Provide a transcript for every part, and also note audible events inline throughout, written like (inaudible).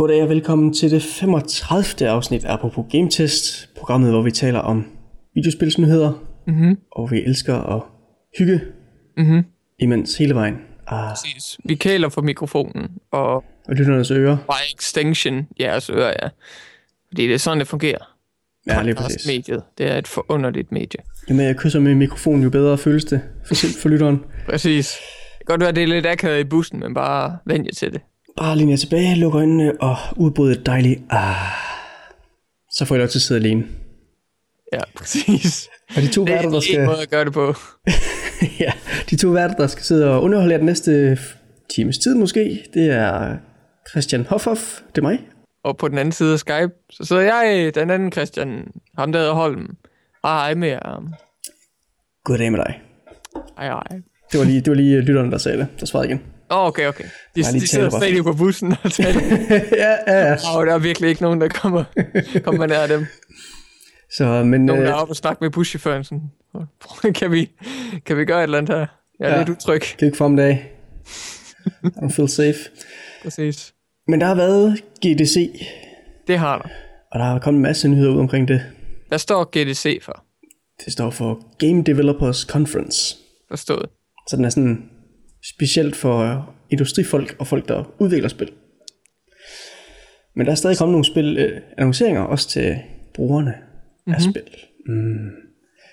Goddag og velkommen til det 35. afsnit af Apropos Game Test, programmet hvor vi taler om videospilsnyheder, Mhm. og vi elsker at hygge Mhm. imens hele vejen. Ah, Præcis. Vi kæler for mikrofonen, og og lytternes ører. by extension jeres ører, ja. Fordi det er sådan, det fungerer. Ja, lige præcis. Mediet. Det er et forunderligt medie. Jo mere jeg kysser med mikrofonen, jo bedre føles det for, (laughs) for lytteren. Præcis. Det kan godt være, det er lidt akavet i bussen, men bare vend jer til det. Bare lige ned tilbage, lukker øjnene og udbryder et dejligt ah. Så får jeg lov til at sidde alene. Ja, præcis. (laughs) Og de to Det er værter, der en skal... måde at gøre det på. (laughs) ja, de to værter, der skal sidde og underholde jer den næste times tid måske, det er Christian Hofhoff, det er mig. Og på den anden side af Skype, så sidder jeg, den anden Christian, ham der hedder Holm. Hej, hej med jer. Goddag med dig. Hej, hej. Det var lige, det var lige lytteren, der sagde det. Der svarede igen. Åh, okay, okay. De, de sidder stadig på bussen og (laughs) taler. ja, ja, ja. Og der er virkelig ikke nogen, der kommer, kommer nær dem. Så, men Nogen, der er øh, oppe og snakke med buschaufføren. Sådan, kan, vi, kan vi gøre et eller andet her? Jeg er Ja. lidt utryg. kan ikke få om dag. I don't feel safe. Præcis. Men der har været GDC, Det har der. og der har kommet en masse nyheder ud omkring det. Hvad står GDC for? Det står for Game Developers Conference. Forstået. Så den er sådan specielt for industrifolk og folk, der udvikler spil. Men der er stadig kommet nogle spil, øh, annonceringer også til brugerne mm-hmm. af spil. Mm.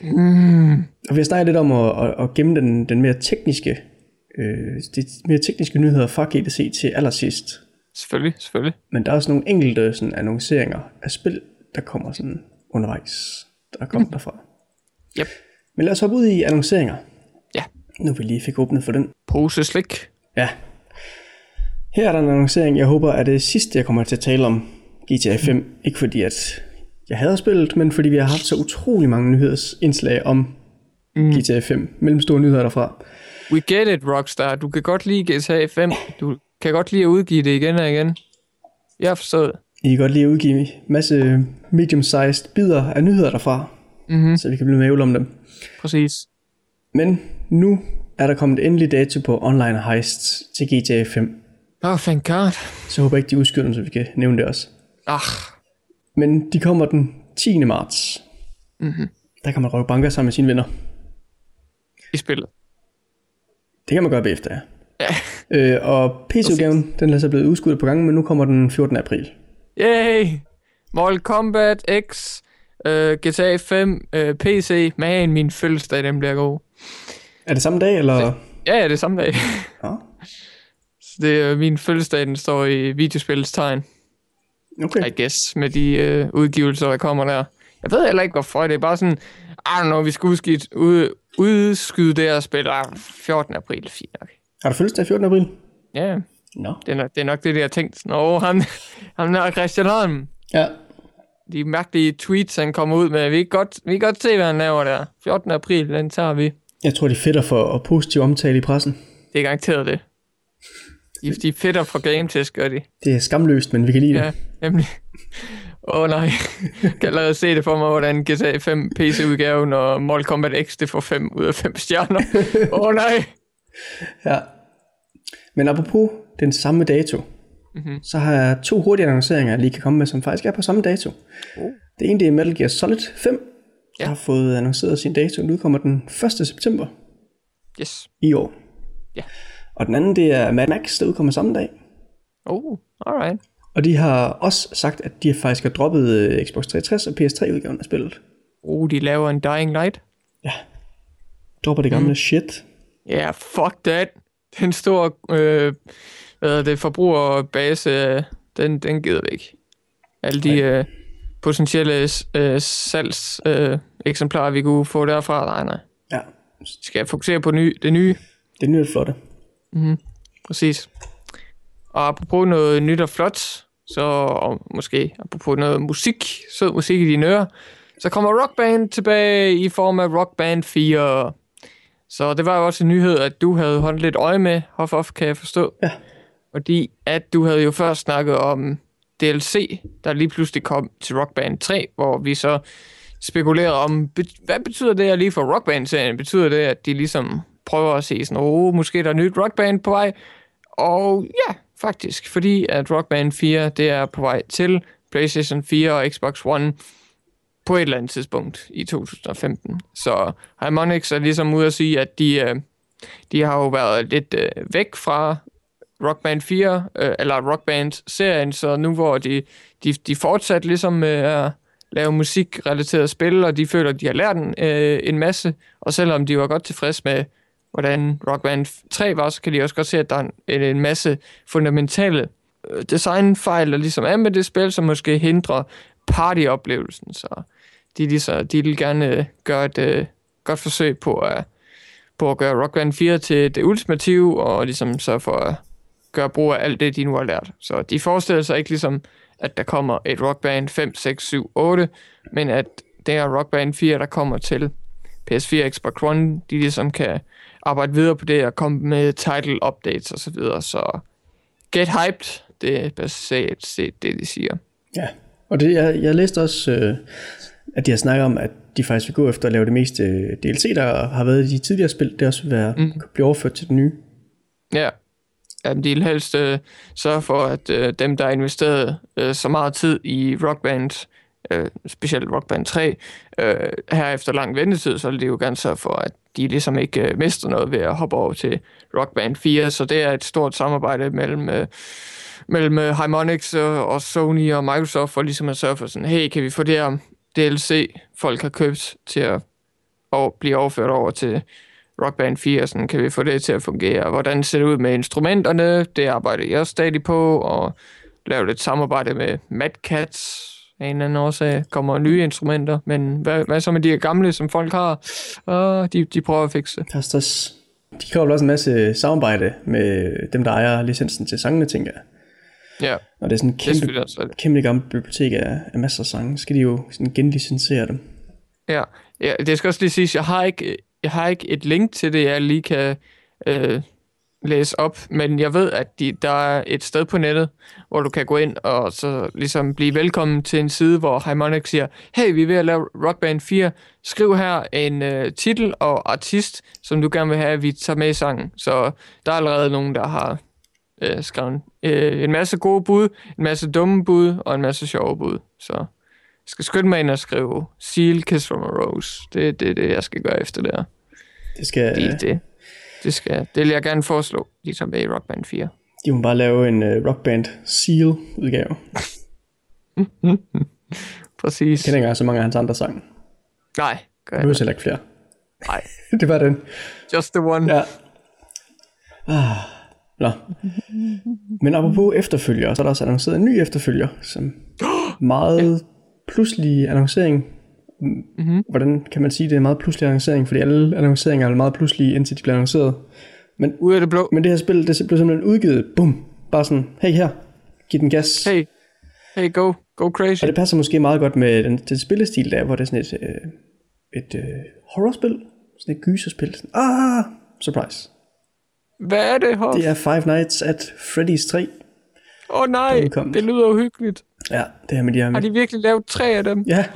Mm. Og vi har snakket lidt om at, at, at gemme den, den mere tekniske, øh, de mere tekniske nyheder fra GDC til allersidst. Selvfølgelig, selvfølgelig. Men der er også nogle enkelte sådan, annonceringer af spil, der kommer sådan undervejs, der er kommet derfra. Yep. Men lad os hoppe ud i annonceringer. Nu vi lige fik åbnet for den. Pose slik. Ja. Her er der en annoncering, jeg håber er det sidste, jeg kommer til at tale om GTA 5. Ikke fordi, at jeg hader spillet, men fordi vi har haft så utrolig mange nyhedsindslag om mm. GTA 5. Mellemstore nyheder derfra. We get it, Rockstar. Du kan godt lide GTA 5. Du kan godt lide at udgive det igen og igen. Jeg har forstået. I kan godt lige at udgive en masse medium-sized bidder af nyheder derfra, Mhm. så vi kan blive med om dem. Præcis. Men nu er der kommet endelig dato på online heists til GTA 5. Oh, thank God. Så jeg håber ikke, de udskyder så vi kan nævne det også. Ach, Men de kommer den 10. marts. Mhm. Der kan man røve banker sammen med sine venner. i spillet. Det kan man gøre bagefter, ja. Ja. Øh, og PC-udgaven, den er så blevet udskudt på gangen, men nu kommer den 14. april. Yay! Mortal Kombat X, øh, GTA 5, øh, PC. Man, min fødselsdag, den bliver god. Er det samme dag, eller? Ja, ja, det er samme dag. (laughs) Ja. Så det er min fødselsdag, den står i videospillets tegn. Okay. I guess, med de øh, udgivelser, der kommer der. Jeg ved heller ikke, hvorfor. Det er bare sådan, I don't know, vi skal udskyde, ud, udskyde det her spil. Ah, 14. april, fint nok. Har du fødselsdag 14. april? Ja, Nå. det er, nok, det er nok det, jeg har tænkt. Nå, ham, (laughs) ham der Christian Holm. Ja. De mærkelige tweets, han kommer ud med. Vi kan godt, vi kan godt se, hvad han laver der. 14. april, den tager vi. Jeg tror, de fedter for at positiv omtale i pressen. Det er garanteret det. De, de fedter fra Game Test, gør de. Det er skamløst, men vi kan lide det. Ja, nemlig. Åh oh, nej, jeg kan allerede se det for mig, hvordan GTA 5 PC-udgaven og Mortal Kombat X, det får 5 ud af 5 stjerner. Åh oh, nej. Ja. Men apropos den samme dato, mm-hmm. så har jeg to hurtige annonceringer, jeg lige kan komme med, som faktisk er på samme dato. Oh. Det ene det er Metal Gear Solid 5, der Ja. har fået annonceret sin dato. Den udkommer den 1. september Yes. i år. Ja. Og den anden det er Mad Max, der udkommer samme dag. Oh, alright. Og de har også sagt, at de faktisk har droppet øh, Xbox 360 og PS3-udgaven af spillet. Oh, de laver en Dying Light. Ja. Dropper det gamle mm. shit. Ja, yeah, fuck that. Den store øh, hvad hedder det, forbrugerbase, øh, den, den gider vi ikke. Alle de øh, potentielle øh, salgs øh, eksemplarer, vi kunne få derfra, nej, nej. Ja. Skal jeg fokusere på ny, det nye? Det er nyt og flotte. Præcis. Og apropos noget nyt og flot, så og måske apropos noget musik, sød musik i dine ører, så kommer Rock Band tilbage i form af Rock Band 4. Så det var jo også en nyhed, at du havde holdt lidt øje med, Hoff Off, kan jeg forstå. Ja. Fordi at du havde jo først snakket om DLC, der lige pludselig kom til Rock Band 3, hvor vi så spekulerede om, hvad betyder det her lige for Rock Band-serien? Betyder det, at de ligesom prøver at se sådan, åh, oh, måske der er nyt Rock Band på vej? Og ja, faktisk, fordi at Rock Band 4, det er på vej til PlayStation 4 og Xbox One på et eller andet tidspunkt i 2015. Så Harmonix er ligesom ude at sige, at de, øh, de har jo været lidt øh, væk fra Rock Band 4, øh, eller Rock Band-serien, så nu hvor de, de, de fortsat ligesom øh, laver lave spil, og de føler, at de har lært en, øh, en masse, og selvom de var godt tilfreds med, hvordan Rock Band 3 var, så kan de også godt se, at der er en, en masse fundamentale øh, designfejl, der ligesom er med det spil, som måske hindrer partyoplevelsen, så de, ligesom, de vil gerne øh, gøre et øh, godt forsøg på at, på at gøre Rock Band 4 til det ultimative, og ligesom så for at gøre brug af alt det, de nu har lært. Så de forestiller sig ikke ligesom, at der kommer et Rock Band 5, 6, 7, 8, men at det er Rock Band 4, der kommer til PS4 Xbox One, de ligesom kan arbejde videre på det og komme med title updates og så videre. Så get hyped, det er basalt set det, de siger. Ja, og det, jeg, jeg læste også, øh, at de har snakket om, at de faktisk vil gå efter at lave det meste DLC, der har været i de tidligere spil, det også vil være, mm. blive overført til den nye. Ja, Jamen, de vil helst øh, sørge for, at øh, dem, der har investeret øh, så meget tid i Rock Band, øh, specielt Rock Band 3, øh, her efter lang ventetid, så vil de jo gerne sørge for, at de ligesom ikke øh, mister noget ved at hoppe over til Rock Band 4. Så det er et stort samarbejde mellem, øh, mellem øh, Harmonix og, og Sony og Microsoft for ligesom at sørge for sådan, hey, kan vi få det her DLC, folk har købt til at og blive overført over til Rock Band 4, sådan kan vi få det til at fungere. Hvordan ser det ud med instrumenterne? Det arbejder jeg stadig på, og lave lidt samarbejde med Mad Cats af en eller anden årsag. Kommer nye instrumenter, men hvad, hvad så med de gamle, som folk har? Uh, de, de prøver at fikse. Stress. De kræver også en masse samarbejde med dem, der ejer licensen til sangene, tænker jeg. Ja, Og det er sådan en kæmpe, det også. kæmpe gammelt bibliotek af, af masser af sange. Så skal de jo sådan genlicensere dem. Ja. ja, det skal også lige siges, jeg har ikke, jeg har ikke et link til det, jeg lige kan øh, læse op, men jeg ved, at de, der er et sted på nettet, hvor du kan gå ind og så ligesom blive velkommen til en side, hvor Harmonix siger, hey, vi er ved at lave Rock Band 4, skriv her en øh, titel og artist, som du gerne vil have, at vi tager med i sangen. Så der er allerede nogen, der har øh, skrevet øh, en masse gode bud, en masse dumme bud og en masse sjove bud. Så jeg skal skynde mig ind og skrive Seal Kiss from a Rose. Det er det, det, jeg skal gøre efter det her. Det skal, Det, det, det, skal, det vil jeg gerne foreslå, med i Rock Band 4. de må bare lave en uh, rockband seal udgave. (laughs) Præcis. Jeg kender ikke engang så mange af hans andre sange. Nej, gør Jeg heller ikke flere. Nej, (laughs) det var den. just the one. Ja. Ah, nå. Men apropos efterfølger, så er der også annonceret en ny efterfølger, som (gasps) meget pludselig annoncering. Mm-hmm. Hvordan kan man sige, det er meget pludselig annoncering? Fordi alle annonceringer er meget pludselige, indtil de bliver annonceret. Men, Ud af det blå. men det her spil, det blev simpelthen udgivet, bum, bare sådan, hey her, giv den gas. Hey, hey, go, go crazy. Og det passer måske meget godt med den, den spillestil der, hvor det er sådan et, øh, et øh, horrorspil, sådan et gyserspil. Sådan, ah, surprise. Hvad er det, Hoff? Det er Five Nights at Freddy's 3. Åh oh, nej, det lyder uhyggeligt. Ja, det her med de her Har de virkelig lavet tre af dem? ja, (gasps)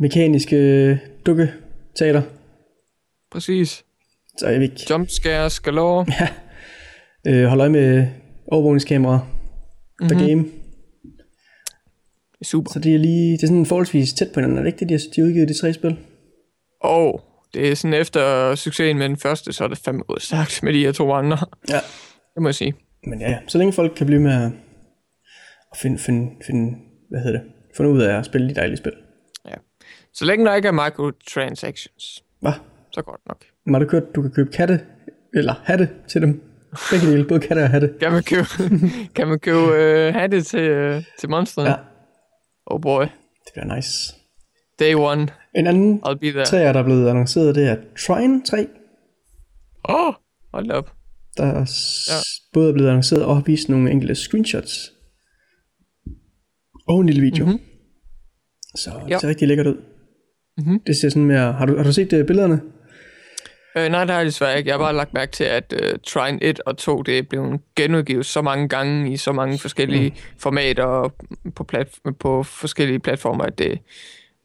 mekaniske dukke teater. Præcis. Så jeg ikke Jumpscares galore. (laughs) øh, holde øje med overvågningskamera der Mhm. game. Super. Så det er lige, det er sådan forholdsvis tæt på hinanden. Er det ikke det, de har, de har udgivet de tre spil? Og det er sådan efter succesen med den første, så er det fandme gået stærkt med de her to andre. Ja. Det må jeg sige. Men ja, ja, så længe folk kan blive med at finde, finde, finde hvad hedder det, finde ud af at spille de dejlige spil. Ja. Så længe der ikke er microtransactions, Hvad? så godt nok. Har du kørt, du kan købe katte, eller hatte til dem? Begge dele, både katte og hatte. Kan man købe, (laughs) kan man købe øh, hatte til, øh, til monsterne? Ja. Oh boy. Det bliver nice. Day one. En anden I'll be there. træer, der er blevet annonceret, det er Trine 3, Åh, oh, hold op. der er s- både er blevet annonceret og har vist nogle enkelte screenshots. Og en lille video. Mm-hmm. Så det Ja. ser rigtig lækkert ud. Mhm. Det ser sådan mere... Har du, har du set uh, billederne? Øh, nej, det har jeg desværre ikke. Jeg har bare lagt mærke til, at uh, Trine 1 og 2, det er blevet genudgivet så mange gange i så mange forskellige mm. formater på, plat, på forskellige platformer, at det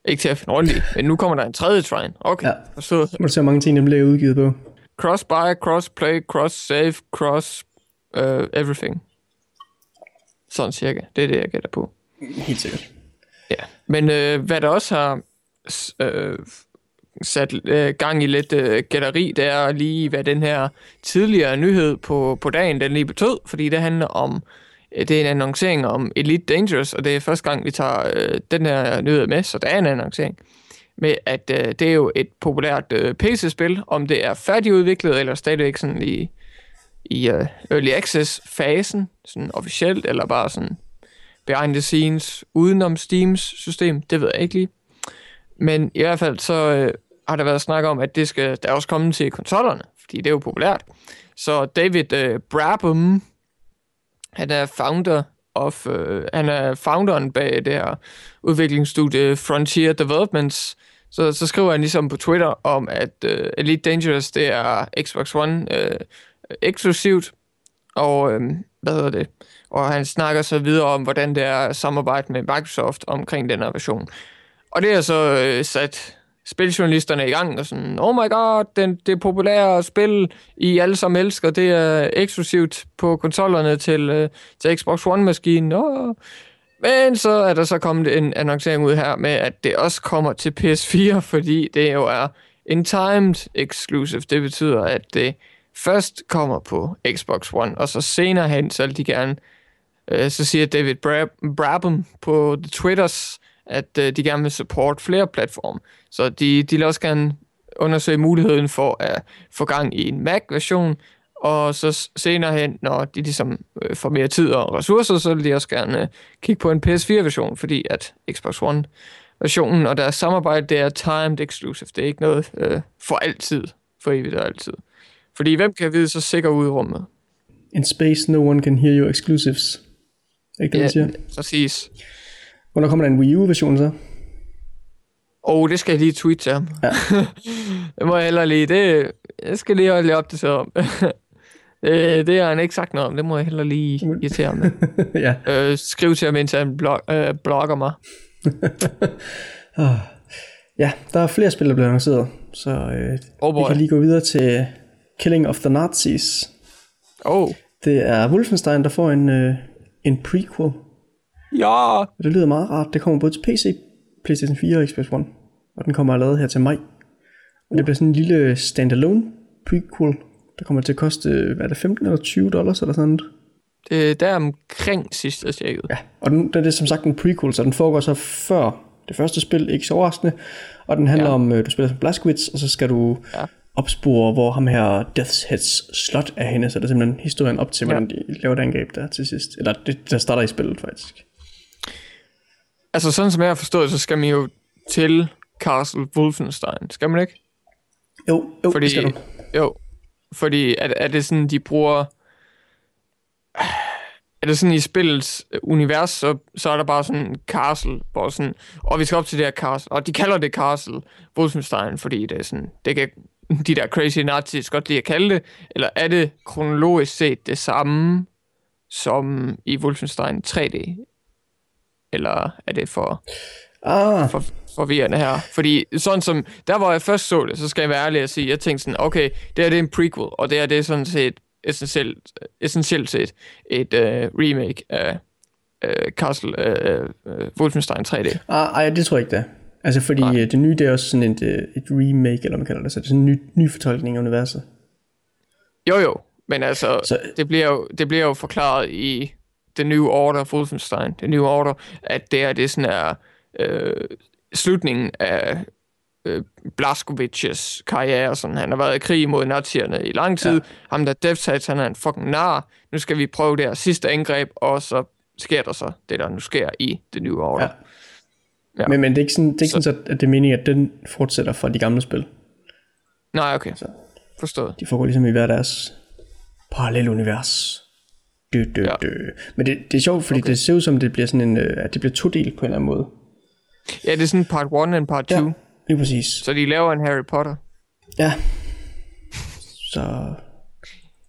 ikke til at finde i. Men nu kommer der en tredje Trine. Okay, Ja. forstået. Må du se, mange ting, der bliver udgivet på. Cross-buy, cross-play, cross-save, cross... Uh, everything. Sådan cirka. Det er det, jeg gætter på. Helt sikkert. Ja. Men øh, hvad der også har øh, sat øh, gang i lidt øh, gætteri, det er lige, hvad den her tidligere nyhed på, på dagen, den lige betød, fordi det handler om, øh, det er en annoncering om Elite Dangerous, og det er første gang, vi tager øh, den her nyhed med, så der er en annoncering med, at øh, det er jo et populært øh, PC-spil, om det er færdigudviklet, eller stadigvæk sådan i, i uh, early access-fasen, sådan officielt, eller bare sådan behind the scenes, udenom Steams system, det ved jeg ikke lige. Men i hvert fald så øh, har der været snak om, at det skal der også komme til konsollerne, fordi det er jo populært. Så David øh, Brabham, han er founder of, øh, han er founderen bag det her udviklingsstudie Frontier Developments. Så, så skriver han ligesom på Twitter om, at øh, Elite Dangerous, det er Xbox One øh, eksklusivt, og øh, hvad hedder det? Og han snakker så videre om, hvordan det er samarbejde med Microsoft omkring den her version. Og det er så øh, sat spiljournalisterne i gang, og sådan, oh my god, den, det populære spil, I alle sammen elsker, det er eksklusivt på konsollerne til, øh, til Xbox One-maskinen. Oh. Men så er der så kommet en annoncering ud her med, at det også kommer til PS4, (laughs) fordi det jo er en timed exclusive. Det betyder, at det først kommer på Xbox One, og så senere hen, så vil de gerne, øh, så siger David Brab- Brabham på The Twitters, at øh, de gerne vil support flere platforme. Så de, de vil også gerne undersøge muligheden for at få gang i en Mac-version, og så senere hen, når de ligesom øh, får mere tid og ressourcer, så vil de også gerne øh, kigge på en PS4-version, fordi at Xbox One-versionen og deres samarbejde, det er timed exclusive. Det er ikke noget øh, for altid, for evigt og altid. Fordi hvem kan vide så sikker ud i rummet? In space, no one can hear your exclusives. Ikke det, man siger? præcis. Hvornår kommer der en Wii U-version så? Og det skal jeg lige tweete til ham. Ja. det (laughs) må jeg heller lige. Det, jeg skal lige holde lidt op det så om. (laughs) det, det har han ikke sagt noget om. Det må jeg heller lige irritere ham med. (laughs) ja. Øh, skriv til ham, indtil han blog, øh, blogger mig. ja, der er flere spil, der bliver annonceret, så øh, Oh vi kan lige gå videre til Killing of the Nazis. Oh. Det er Wolfenstein, der får en, øh, en prequel. Ja. Og det lyder meget rart. Det kommer både til PC, PlayStation 4 og Xbox One. Og den kommer allerede her til maj. Og det bliver sådan en lille standalone prequel, der kommer til at koste, hvad er det, 15 eller 20 dollars eller sådan noget. Det er der omkring sidst, jeg tjekkede. Ja, og den, den er som sagt en prequel, så den foregår så før det første spil, ikke så overraskende. Og den handler Ja. ja. om, øh, du spiller som Blazkowicz, og så skal du Ja. ja. opspore, hvor ham her Death's Heads slot er henne. Så det er simpelthen historien op til, Ja. hvordan de laver det angreb der til sidst. Eller det, der starter i spillet faktisk. Altså sådan som jeg har forstået, så skal man jo til Castle Wolfenstein. Skal man ikke? Jo, jo Fordi, det skal du. Jo, fordi er, er det sådan, de bruger... Er det sådan i spillets øh, univers, så, så er der bare sådan en castle, hvor sådan, og vi skal op til det her castle, og de kalder det castle Wolfenstein, fordi det er sådan, det kan de der crazy nazis godt lide at kalde det, eller er det kronologisk set det samme som i Wolfenstein 3D? Eller er det for Ah, for, forvirrende her. Fordi sådan som, der hvor jeg først så det, så skal jeg være ærlig at sige, jeg tænkte sådan, okay, det her det er en prequel, og det her det er sådan set essentielt, essentielt set et uh, remake af uh, Castle uh, uh, Wolfenstein 3D. ah, ej, det tror jeg ikke, det er. Altså, fordi Nej. øh, det nye, det er også sådan et, øh, et remake, eller man kalder det. Så det er sådan en ny, ny fortolkning af universet. Jo jo, men altså, Så- det, bliver jo, det bliver jo forklaret i The New Order of Wolfenstein, The New Order, at det er det sådan er øh, slutningen af øh, Blaskowicz' karriere. Sådan. Han har været i krig mod nazierne i lang tid. Ja. Ham der Heads, han er en fucking nar. Nu skal vi prøve det her sidste angreb, og så sker der så det, der nu sker i The New Order. Ja. Ja. Men, men det er ikke sådan, det er ikke så. sådan så, at det er meningen, at den fortsætter fra de gamle spil. Nej, okay. Forstået. De foregår ligesom i hver deres parallelle univers. Dø, dø, Ja. dø. Men det, det er sjovt, fordi okay. det ser ud som, det bliver sådan en, øh, at det bliver to del på en eller anden måde. Ja, det er sådan part 1 og part 2. Ja, lige præcis. Så de laver en Harry Potter. Ja. Så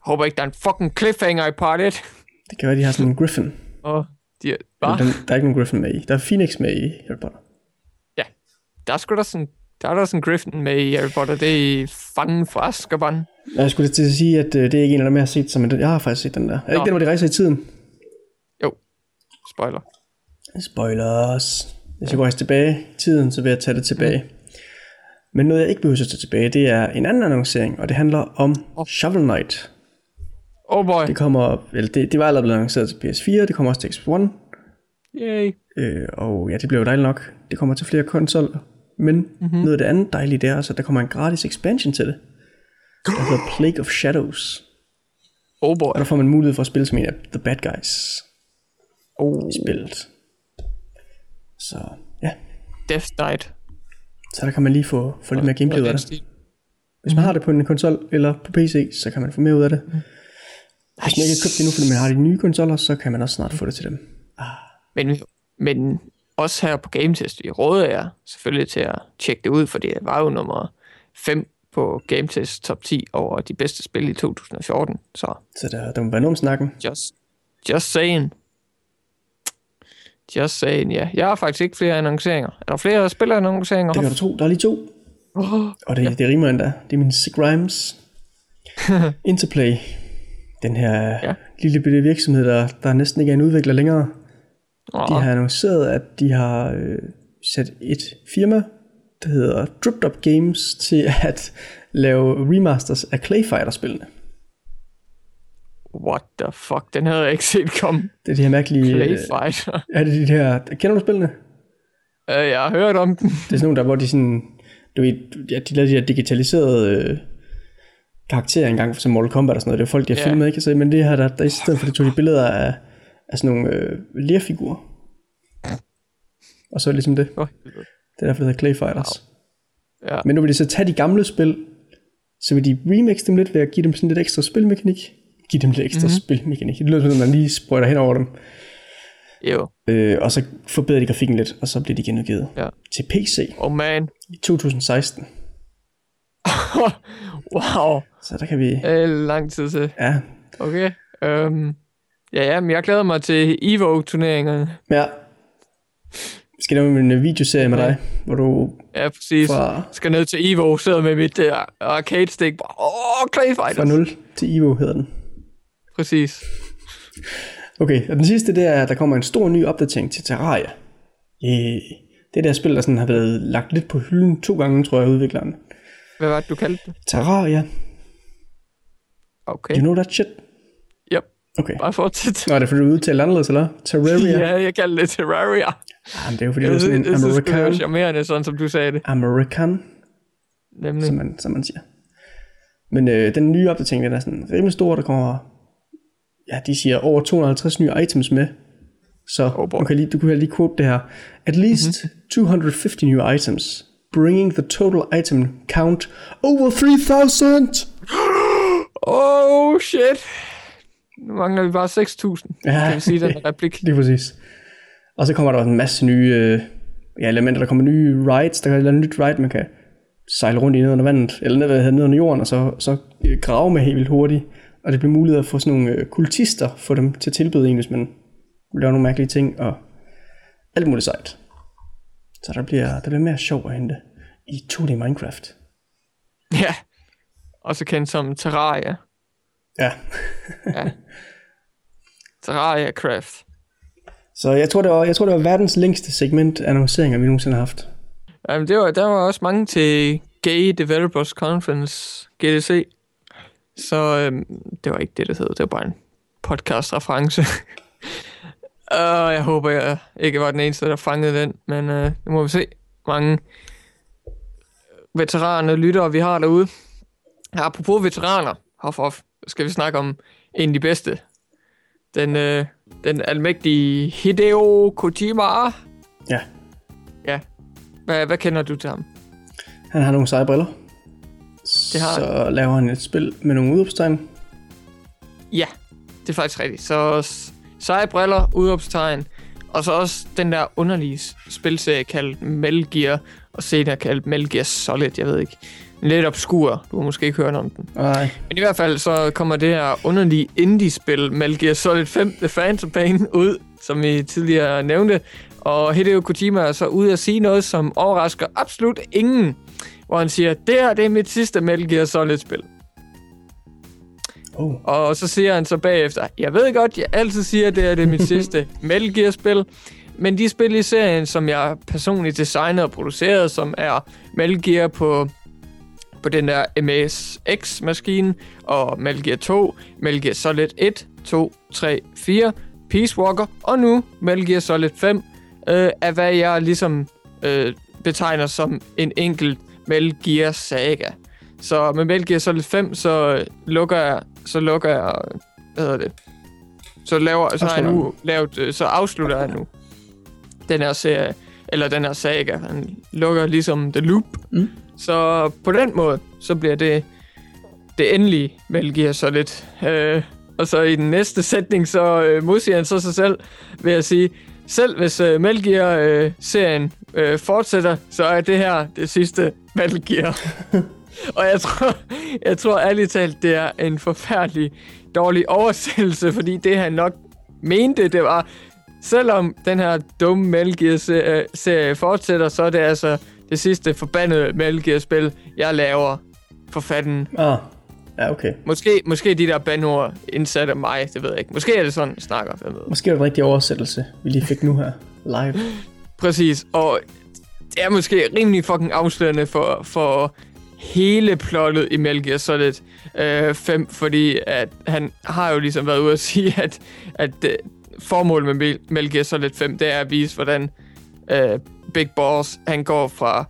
Håber ikke, der er en fucking cliffhanger i part 1. det kan være, de har sådan en griffin. Og de er, Men hva? Den, der er ikke nogen griffin med i. Der er Phoenix med i Harry Potter. Ja, der er sgu da sådan, der er der sådan Griffin med i Harry Potter. Det er i fangen fra Azkaban. Jeg skulle til at sige, at øh, det er ikke en af dem, jeg har set, som jeg har faktisk set den der. Er det ikke den, hvor de rejser i tiden? Jo. spoiler. Spoilers. Hvis jeg går tilbage i tiden, så vil jeg tage det tilbage. Men noget, jeg ikke behøver at tage tilbage, det er en anden annoncering, og det handler om Shovel Knight. Oh boy. Det kommer, eller det, det var allerede blevet annonceret til PS4, det kommer også til Xbox One, Yay. øh, og ja, det bliver jo dejligt nok. Det kommer til flere konsoller, men mm-hmm. noget af det andet dejlige, det er også, at der kommer en gratis expansion til det. Der hedder (gasps) Plague of Shadows. Oh boy. Og der får man mulighed for at spille som en af The Bad Guys Oh, i spillet. Så ja, Death Knight. så der kan man lige få, få lidt mere gameplay ud af det. Hvis man har det på en konsol eller på PC, så kan man få mere ud af det. Hvis man ikke har købt det endnu, fordi man har de nye konsoller, så kan man også snart få det til dem. Men, men også her på GameTest, vi råder jeg selvfølgelig til at tjekke det ud, for det var jo nummer 5 på GameTest top 10 over de bedste spil i 2014. Så Så der, der må være noget om snakken. just, just saying. Just saying, ja. Jeg har faktisk ikke flere annonceringer. Er der flere spillerannonceringer? Det kan du tro. Der er lige to. Oh, Og det, ja. det rimer endda. Det er min Sick Rhymes. (laughs) Interplay. Den her ja. lille bitte virksomhed, der, der næsten ikke er en udvikler længere. De oh, har annonceret, at de har øh, sat et firma, der hedder Dripped Up Games, til at lave remasters af Clay Fighter-spillene. what the fuck? Den havde jeg ikke set komme. Det er de her mærkelige... Øh, Fighter. er det de her... Kender du spillene? Uh, jeg har hørt om den. Det er sådan nogle, der, hvor de sådan... Du ved, ja, de lavede de her digitaliserede øh, karakterer engang, eksempel Mortal Kombat og sådan noget. Det er folk, de har yeah. filmet, ikke? Så, men det her, der, der i stedet for, det tog de billeder af, af sådan nogle øh, lerfigurer. Og så er det ligesom det. Oh, Det er derfor, det hedder Clay Fighters. Ja. Men nu vil de så tage de gamle spil, så vil de remix dem lidt ved at give dem sådan lidt ekstra spilmekanik. Give dem lidt ekstra Mhm. mm-hmm. spilmekanik. Det lyder som, man lige sprøjter hen over dem. Jo. Øh, og så forbedrer de grafikken lidt, og så bliver de genudgivet Ja. til PC Oh man. i 2016. (laughs) wow. Så der kan vi... Er lang tid til. Ja, Okay. Um, ja, ja, men jeg glæder mig til Evo-turneringerne. ja. Vi skal lave en øh, videoserie med dig, hvor du Ja, præcis. fra, Skal ned til Evo, sidder med mit uh, arcade stick. Åh, oh, Clay fra Fighters. 0 til Evo hedder den. Præcis. Okay, og den sidste, det er, at der kommer en stor ny opdatering til Terraria. Yeah. Det der spil, der sådan har været lagt lidt på hylden to gange, tror jeg, udvikleren. Hvad var det, du kaldte det? Terraria, Okay. you know that shit? Okay. Bare fortsæt. Nå, er det fordi, du udtaler anderledes, eller? Terraria? Ja, jeg kaldte det Terraria. Jamen, det er jo fordi, du er Jeg sådan en jeg synes, det var American, charmerende, sådan som du sagde det. American Nemlig. som, man, som man siger. Men øh, den nye opdatering, den er sådan rimelig stor, der kommer, ja, de siger over 250 nye items med. Så Oh boy. du, kan lige, du kan lige quote det her. At least mm-hmm. 250 new items, bringing the total item count over 3000. (gasps) Oh, shit. Nu mangler vi bare 6.000. Ja. Kan vi sige den (laughs) replik? Lige præcis. Og så kommer der en masse nye øh, ja, elementer. Der kommer nye rides. Der er et nyt ride, man kan sejle rundt i ned under vandet, eller ned, ned under jorden, og så, så øh, grave med helt vildt hurtigt. Og det bliver muligt at få sådan nogle øh, kultister, få dem til at tilbyde en, hvis man laver nogle mærkelige ting, og alt muligt sejt. Så der bliver, der bliver mere sjov at hente i 2D Minecraft. Ja. Også kendt som Terraria. Ja. (laughs) Terraria Craft. Så jeg tror, det var, jeg tror, det var verdens længste segment annonceringer, vi nogensinde har haft. Jamen, det var, der var også mange til Gay Developers Conference, GDC. Så øhm, det var ikke det, det hed. Det var bare en podcast-reference. (laughs) Og jeg håber, jeg ikke var den eneste, der fangede den. Men øh, nu må vi se. Mange veteraner lyttere, vi har derude. Apropos veteraner, hof, hof, skal vi snakke om en af de bedste. Den, øh, den almægtige Hideo Kojima. Ja. Ja. Hvad, hvad kender du til ham? Han har nogle seje briller. Det har så laver han et spil med nogle udopstegn. Ja, det er faktisk rigtigt. Så seje briller, udopstegn, og så også den der underlige spilserie kaldt Metal Gear, og senere kaldt Metal Gear Solid, jeg ved ikke. Lidt obskur, du har måske ikke hørt om den. Nej. Men i hvert fald så kommer det her underlige indie-spil, Metal Gear Solid 5 The Phantom Pain, ud, som vi tidligere nævnte. Og Hideo Kojima er så ude at sige noget, som overrasker absolut ingen. Hvor han siger, det her det er mit sidste Metal Gear Solid-spil. Oh. Og så siger han så bagefter, jeg ved godt, jeg altid siger, at det er det mit (laughs) sidste Metal Gear-spil. Men de spil i serien, som jeg personligt designet og produceret, som er Metal Gear på, på den der MSX-maskine, og Metal Gear 2, Metal Gear Solid 1, 2, 3, 4, Peace Walker, og nu Metal Gear Solid 5, øh, er hvad jeg ligesom øh, betegner som en enkelt Metal Gear saga. Så med Metal Gear Solid 5, så lukker jeg, så lukker jeg, hvad hedder det, så laver, så har jeg nu lavet, øh, så afslutter jeg nu den her serie, eller den her saga. Han lukker ligesom The Loop. Mm. Så på den måde, så bliver det det endelige Metal Gear Solid. Øh, og så i den næste sætning, så øh, modsiger han så sig selv ved at sige, selv hvis øh, Metal Gear-serien øh, øh, fortsætter, så er det her det sidste Metal Gear. (laughs) og jeg tror, jeg tror ærligt talt, det er en forfærdelig dårlig oversættelse, fordi det han nok mente, det var, selvom den her dumme Metal Gear-serie fortsætter, så er det altså det sidste forbandede Metal Gear-spil, jeg laver for fanden. Ah, ja, okay. Måske, måske de der bandord indsat af mig, det ved jeg ikke. Måske er det sådan, jeg snakker. Jeg ved. Måske er det en rigtig oversættelse, vi lige fik nu her live. (laughs) Præcis, og det er måske rimelig fucking afslørende for, for hele plottet i Metal Gear Solid øh, 5, fordi at han har jo ligesom været ude at (laughs) sige, at, at øh, formålet med Metal Gear Solid 5, det er at vise, hvordan øh, Big Boss, han går fra,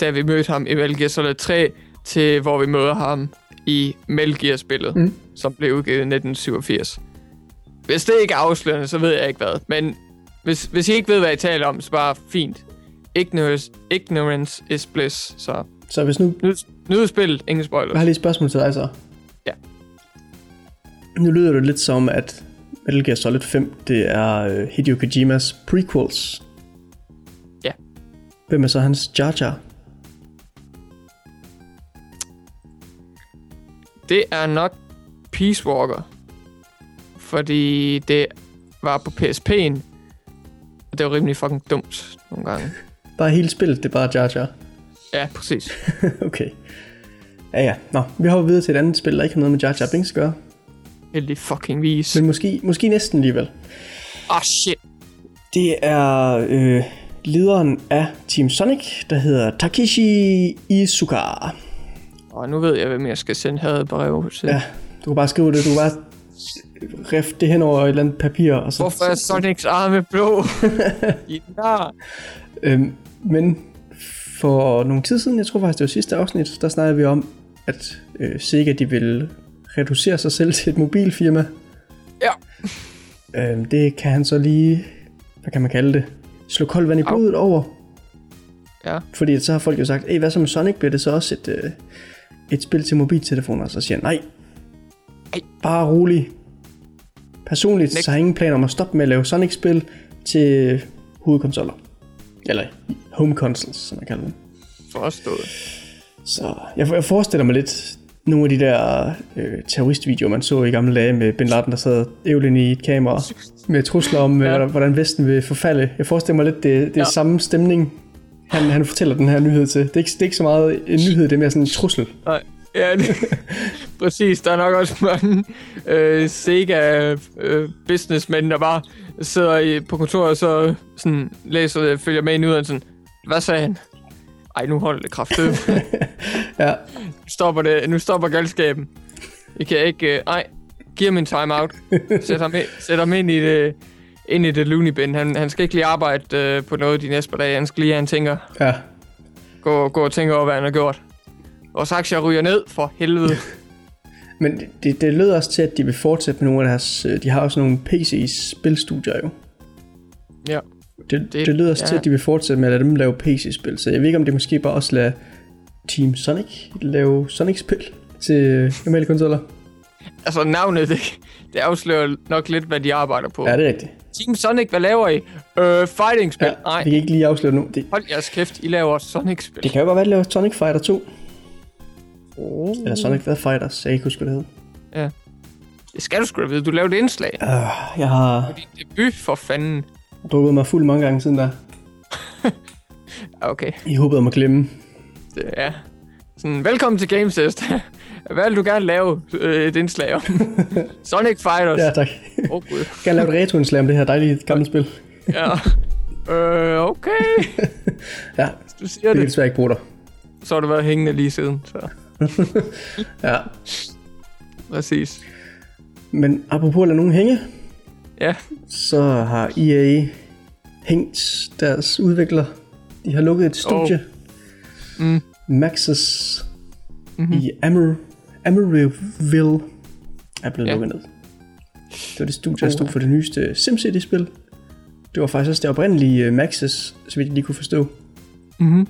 da vi mødte ham i Metal Gear Solid 3, til hvor vi møder ham i Metal Gear-spillet, Mm. som blev udgivet i 1987. Hvis det ikke er afslørende, så ved jeg ikke hvad. Men hvis, hvis I ikke ved, hvad jeg taler om, så bare fint. Ignorance, ignorance is bliss. Så Så hvis nu... nyd, nyd spillet, ingen Jeg spoilers. har lige et spørgsmål til dig så. Ja. Nu lyder det lidt som, at Metal Gear Solid 5, det er uh, Hideo Kojimas prequels. Hvem er så hans Jar Jar? Det er nok Peace Walker. Fordi det var på PSP'en. Og det var rimelig fucking dumt nogle gange. (laughs) Bare hele spillet, det er bare Jar Jar. Ja, præcis. (laughs) okay. Ja, ja. Nå, vi hopper videre til et andet spil, der ikke har noget med Jar Jar Binks at gøre. Heldig fucking vis. Men måske, måske næsten alligevel. Ah, oh, shit. Det er øh, lederen af Team Sonic, der hedder Takeshi Iizuka. Og nu ved jeg, hvem jeg skal sende hadbrev til. Ja, du kan bare skrive det. Du kan bare ref det hen over et eller andet papir. Og så, Hvorfor er Sonics arme blå? (laughs) ja. Øhm, men for nogle tid siden, jeg tror faktisk det var sidste afsnit, der snakkede vi om, at øh, Sega de ville reducere sig selv til et mobilfirma. Ja. Øhm, det kan han så lige, hvad kan man kalde det, slå koldt vand i Au. blodet over. Ja. Fordi så har folk jo sagt, hey, hvad så med Sonic, bliver det så også et, øh, et spil til mobiltelefoner? Og så siger nej, Ej. bare rolig. Personligt Nek- så har jeg ingen planer om at stoppe med at lave Sonic-spil til hovedkonsoller. Eller home consoles, som man kalder dem. Forstået. Så jeg, jeg forestiller mig lidt nogle af de der øh, terroristvideoer, man så i gamle dage med Bin Laden, der sad ævlen i et kamera med trusler om, Ja. ja. hvordan Vesten vil forfalde. Jeg forestiller mig lidt, det, det er Ja. samme stemning, han, han fortæller den her nyhed til. Det er, ikke, det er ikke så meget en nyhed, det er mere sådan en trussel. Nej. Ja, det, (laughs) præcis. Der er nok også mange øh, Sega øh, businessmænd, der bare sidder i, på kontoret og så sådan, læser det, følger med i nyhederne sådan, hvad sagde han? Ej, nu holder det kraftigt. (laughs) Ja, nu stopper det. Nu stopper galskaben. Vi kan ikke... Øh, ej, giv ham en timeout. Sæt ham, ind, sæt ham ind i det, ind i det loony bin. Han, han skal ikke lige arbejde øh, på noget de næste par dage. Han skal lige have en tænker. ja. Gå, gå og tænke over, hvad han har gjort. Vores aktier ryger ned, for helvede. (laughs) Men det- det, det lyder også til, at de vil fortsætte med nogle af deres... øh, De har også nogle PC-spilstudier jo. ja. Det, det, Det- det lyder også ja. til, ja. at de vil fortsætte med at lade dem lave PC-spil. Så jeg ved ikke, om det måske bare også lader Team Sonic lave Sonic-spil til normale konsoller. Altså, navnet, det, det afslører nok lidt, hvad de arbejder på. Ja, det er rigtigt. Team Sonic, hvad laver I? Øh, fighting-spil? Ja, Nej, vi kan ikke lige afsløre nu. Det, hold jeres kæft, I laver Sonic-spil. det kan jo godt være, at de laver Sonic Fighter 2. Oh. Eller Sonic hvad Fighters, jeg kan ikke huske, hvad det hed. Det skal du sgu da vide. Du lavede et indslag. Uh, jeg har Din debut, for fanden. Drukket mig fuld mange gange siden der. Ja, (laughs) Okay, I håbede om at glemme. er... Sådan, velkommen til Game Test. (laughs) hvad vil du gerne lave øh, et indslag om? Sonic Fighters. Ja, tak. Åh, oh, gud. (laughs) Kan jeg lave et retro om det her dejlige gamle spil? Ja. Øh, okay. Ja, Du siger det det. desværre ikke bruge dig. Så har det været hængende lige siden. Så. Ja. Præcis. Men apropos at lade nogen hænge, Ja. så har EA hængt deres udvikler. De har lukket et studie. Mm. Maxis Mhm. mm-hmm. i Amer Emeryville er blevet Ja. lukket ned. Det var det studie, der stod for det nyeste SimCity-spil. Det var faktisk også det oprindelige uh, Maxis, så vidt jeg lige kunne forstå. Mm-hmm.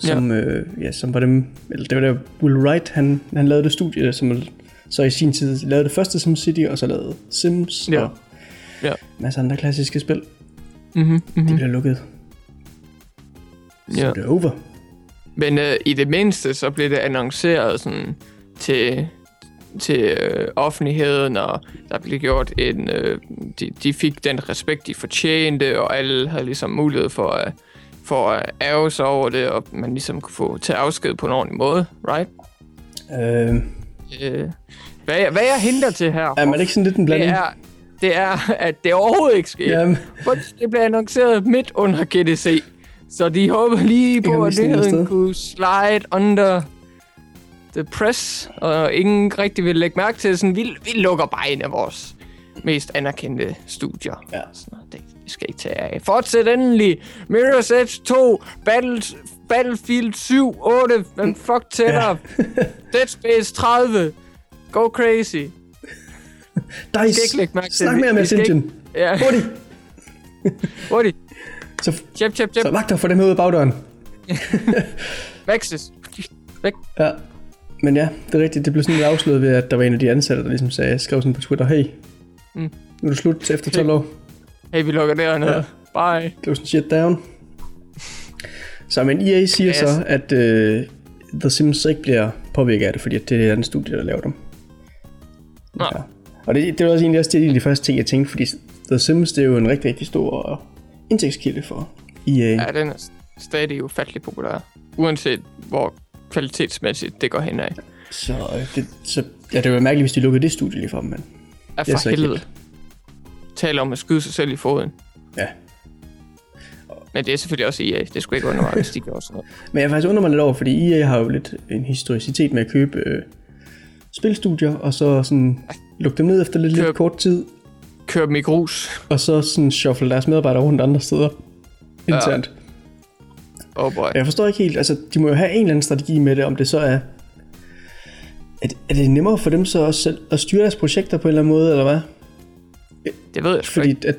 Som, ja. Øh, ja, som var dem, eller det var der Will Wright, han, han lavede det studie, som så i sin tid lavede det første SimCity, og så lavede Sims Ja. og Ja. masser af andre klassiske spil. Mm-hmm. Det Mm-hmm. bliver lukket. Så Ja. det er over. Men øh, i det mindste, så blev det annonceret sådan til, til øh, offentligheden, og der blev gjort en... Øh, de, de fik den respekt, de fortjente, og alle havde ligesom mulighed for at, for at ærge sig over det, og man ligesom kunne få til afsked på en ordentlig måde, right? Øh, Øh, hvad, hvad jeg henter til her, er man ikke sådan lidt en det blanding? er, det er, at det overhovedet ikke skete. Jamen, det blev annonceret midt under GDC. Så de håber lige på, at nyheden kunne slide under the press, og ingen rigtig vil lægge mærke til. Sådan, vi, vi lukker bare en af vores mest anerkendte studier. Ja. Sådan, det, det skal ikke tage af. Fortsæt endelig. Mirror's Edge 2, Battle, Battlefield 7, 8, men fuck tættere. Dead Space 30. Go crazy. (laughs) Dice, skal ikke lægge mærke snak det. mere med Ascension. Ja, Hurtigt. (laughs) hurtigt. Så, Chip, chip, chip. så vagter for dem ud af bagdøren. (laughs) Vexes. Væk. Ja. Men ja, det er rigtigt. Det blev sådan lidt afsløret ved, at der var en af de ansatte, der ligesom sagde, skrev sådan på Twitter, hey, Mm. nu er det slut efter 12 år. Hey, vi lukker dernede. Ja. Ja. Bye. Close shit down. Så men EA siger Yes. så, at uh, The Sims ikke bliver påvirket af det, fordi at det er et andet studie, der laver dem. Nå. Ja. Og det, det var også egentlig også det, de første ting, jeg tænkte, fordi The Sims, det er jo en rigtig, rigtig stor indtægtskilde for EA. Ja, den er stadig ufattelig populær. Uanset hvor kvalitetsmæssigt det går hen af. Så, øh, det, så ja, det var mærkeligt, hvis de lukkede det studie lige for dem, men Er Det er for så ikke helvede. Taler om at skyde sig selv i foden. ja. Men det er selvfølgelig også EA. Det skulle ikke undre mig, hvis de gjorde sådan noget. Men jeg faktisk undret mig lidt over, fordi EA har jo lidt en historicitet med at købe øh, spilstudier, og så sådan lukke dem ned efter lidt, lidt Køb. kort tid, Kør dem i grus. og så sådan shuffle deres medarbejdere rundt andre steder internt. Oh boy. Jeg forstår ikke helt, altså de må jo have en eller anden strategi med det, om det så er... Er det, er det nemmere for dem så også selv at styre deres projekter på en eller anden måde, eller hvad? Det ved jeg sgu ikke. Fordi at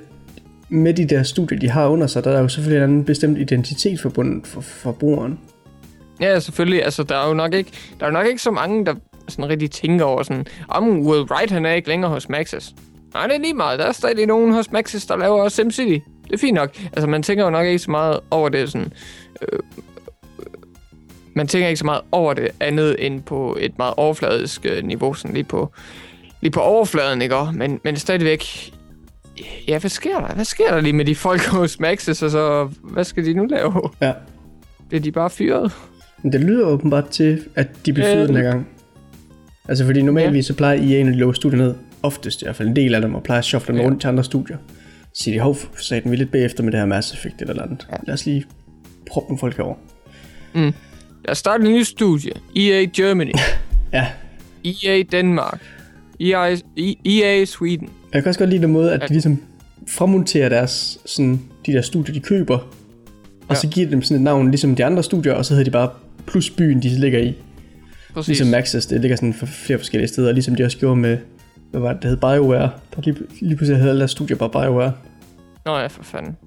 med de der studier, de har under sig, der er jo selvfølgelig en anden bestemt identitet forbundet for, for brugeren. Ja, selvfølgelig. Altså, der er jo nok ikke, der er jo nok ikke så mange, der sådan rigtig tænker over sådan, om Will Wright, han er ikke længere hos Maxis. Nej, det er lige meget. Der er stadig nogen hos Maxis, der laver også SimCity. Det er fint nok. Altså, man tænker jo nok ikke så meget over det sådan... Øh, man tænker ikke så meget over det andet end på et meget overfladisk øh, niveau, sådan lige på, lige på overfladen, ikke? Men, men stadigvæk... Ja, hvad sker der? Hvad sker der lige med de folk (laughs) hos Maxis, og så... Hvad skal de nu lave? Ja. Bliver de bare fyret? Men det lyder åbenbart til, at de bliver fyret Øh. den her gang. Altså fordi normalvis så plejer EA, når de lukker studier ned, oftest i hvert fald en del af dem, og plejer at shuffle dem Ja. rundt til andre studier. Så siger de, hov, sagde vi er lidt bagefter med det her Mass Effect eller andet. Ja. Lad os lige proppe nogle folk herover. Der er startet en ny studie. EA Germany. (laughs) Ja, EA Danmark. EA, EA Sweden. jeg kan også godt lide den måde, at Ja. de ligesom fremonterer deres, sådan, de der studier, de køber, og Ja. så giver de dem sådan et navn, ligesom de andre studier, og så hedder de bare plus byen, de ligger i. Præcis. Ligesom Maxis, det ligger sådan for flere forskellige steder, ligesom de også gjorde med, hvad var det, det hed BioWare. Der lige, lige pludselig havde alle deres studier bare BioWare. Nå ja, for fanden.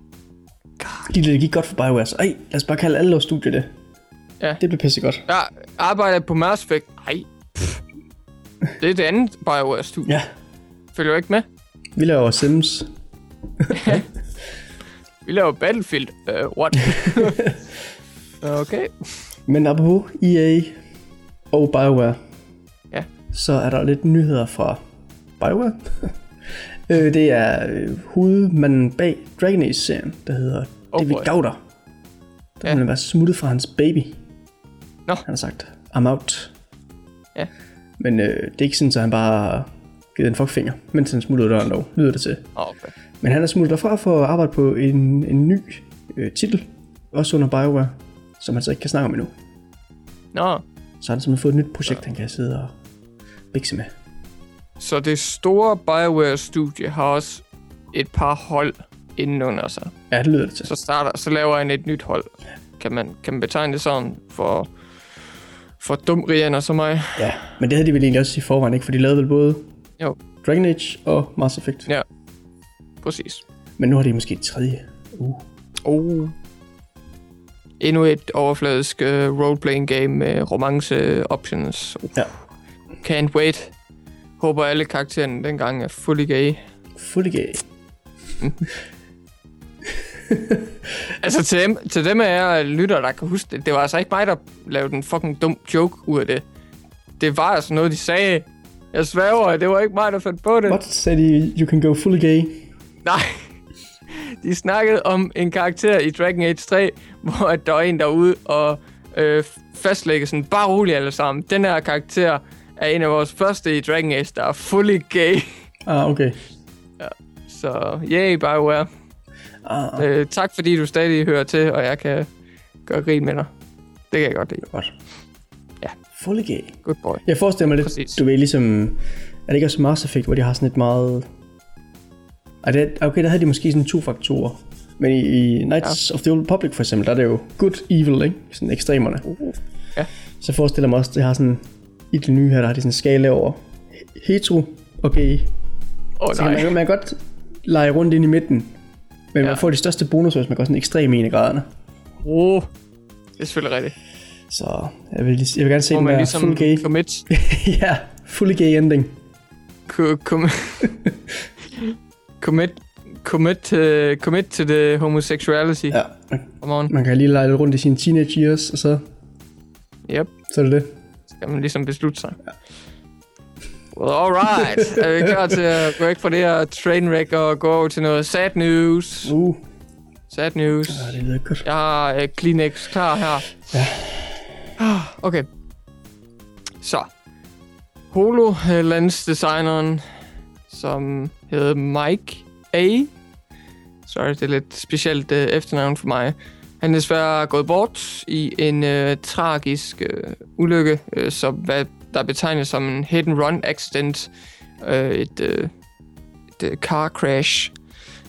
Fordi det gik godt for BioWare, så ej, lad os bare kalde alle vores studier det. Ja. Det blev pissegodt. Jeg arbejder på Mass Effect. Ej. pff. (laughs) Det er det andet BioWare-studie. Ja, Følger du ikke med? vi laver Sims. (laughs) (laughs) Vi laver Battlefield. Uh, what? okay. Men apropos EA og BioWare, Ja. så er der lidt nyheder fra BioWare. (laughs) Øh, det er øh, hovedmanden bag Dragon Age-serien, der hedder Oh David boy. Gauder. Der Ja. være smuttet fra hans baby. Nå. Han har sagt, I'm out. Ja. Men øh, det er ikke sådan, at han bare givet en fuckfinger, mens han smuttede døren dog, lyder det til. Okay. Men han er smuttet derfra for at arbejde på en, en ny øh, titel, også under BioWare, som han så ikke kan snakke om endnu. Nå, Så har han simpelthen fået et nyt projekt, han kan sidde og bikse med. så det store BioWare-studie har også et par hold indenunder sig. Ja, det lyder det til. Så, starter, så laver han et nyt hold. Kan man, kan man betegne det sådan for, for dumrianer som mig? Ja, men det havde de vel egentlig også i forvejen, ikke? For de lavede vel både Jo. Dragon Age og Mass Effect. Ja. Præcis. Men nu har de måske et tredje. Uh. Oh. Endnu et overfladisk uh, roleplaying game med romance options. Uh. Ja. Can't wait. Håber alle karaktererne dengang er fully gay. Fully gay. (laughs) Altså til dem, til dem af jer lytter, der kan huske det, det var altså ikke mig, der lavede en fucking dum joke ud af det. Det var altså noget, de sagde. Jeg sværger, det var ikke mig, der fandt på det. What sagde de, you can go fully gay? Nej. De snakkede om en karakter i Dragon Age 3, hvor at der var en derude og øh, fastlægge sådan, bare roligt alle sammen. Den her karakter er en af vores første i Dragon Age, der er fully gay. Ah, okay. Så yay, BioWare. Ah, Øh, tak fordi du stadig hører til, og jeg kan gøre grin med dig. Det kan jeg godt lide. godt. Ja. Fully gay. Good boy. Jeg forestiller mig lidt, Præcis. du ved ligesom... Er det ikke også Mass Effect, hvor de har sådan et meget... Ej, det, okay, der havde de måske sådan to faktorer. Men i, i Knights ja. of the Old Republic for eksempel, der er det jo good, evil, ikke? Sådan ekstremerne. Uh. Ja. Så forestiller jeg mig også, det har sådan... I det nye her, der har de sådan en skala over hetero og gay. Oh, Så nej. man, man kan godt lege rundt ind i midten. Men ja. Man får de største bonusser, hvis man går sådan ekstrem en af graderne. Oh, det er selvfølgelig rigtigt. Så jeg vil, jeg vil gerne se Hvor den der ligesom full gay. commit, (laughs) ja, fully gay ending. com, (laughs) commit, commit, to, commit to the homosexuality. Ja, man, Come on. man kan lige lege lidt rundt i sine teenage years, og så, Yep. så er det det. Skal man ligesom beslutte sig. Well, alright. (laughs) er vi klar til at gå væk fra det her trainwreck og gå over til noget sad news? Uh, Sad news. ja, det lyder godt. Jeg har uh, Kleenex klar her. Ja. Ah, Okay. Så. HoloLens-designeren, som hedder Mike A. Sorry, det er lidt specielt øh, efternavn for mig. Han er desværre gået bort i en øh, tragisk øh, ulykke, øh, som hvad der betegnes som en hit and run accident. Øh, et, øh, et øh, car crash,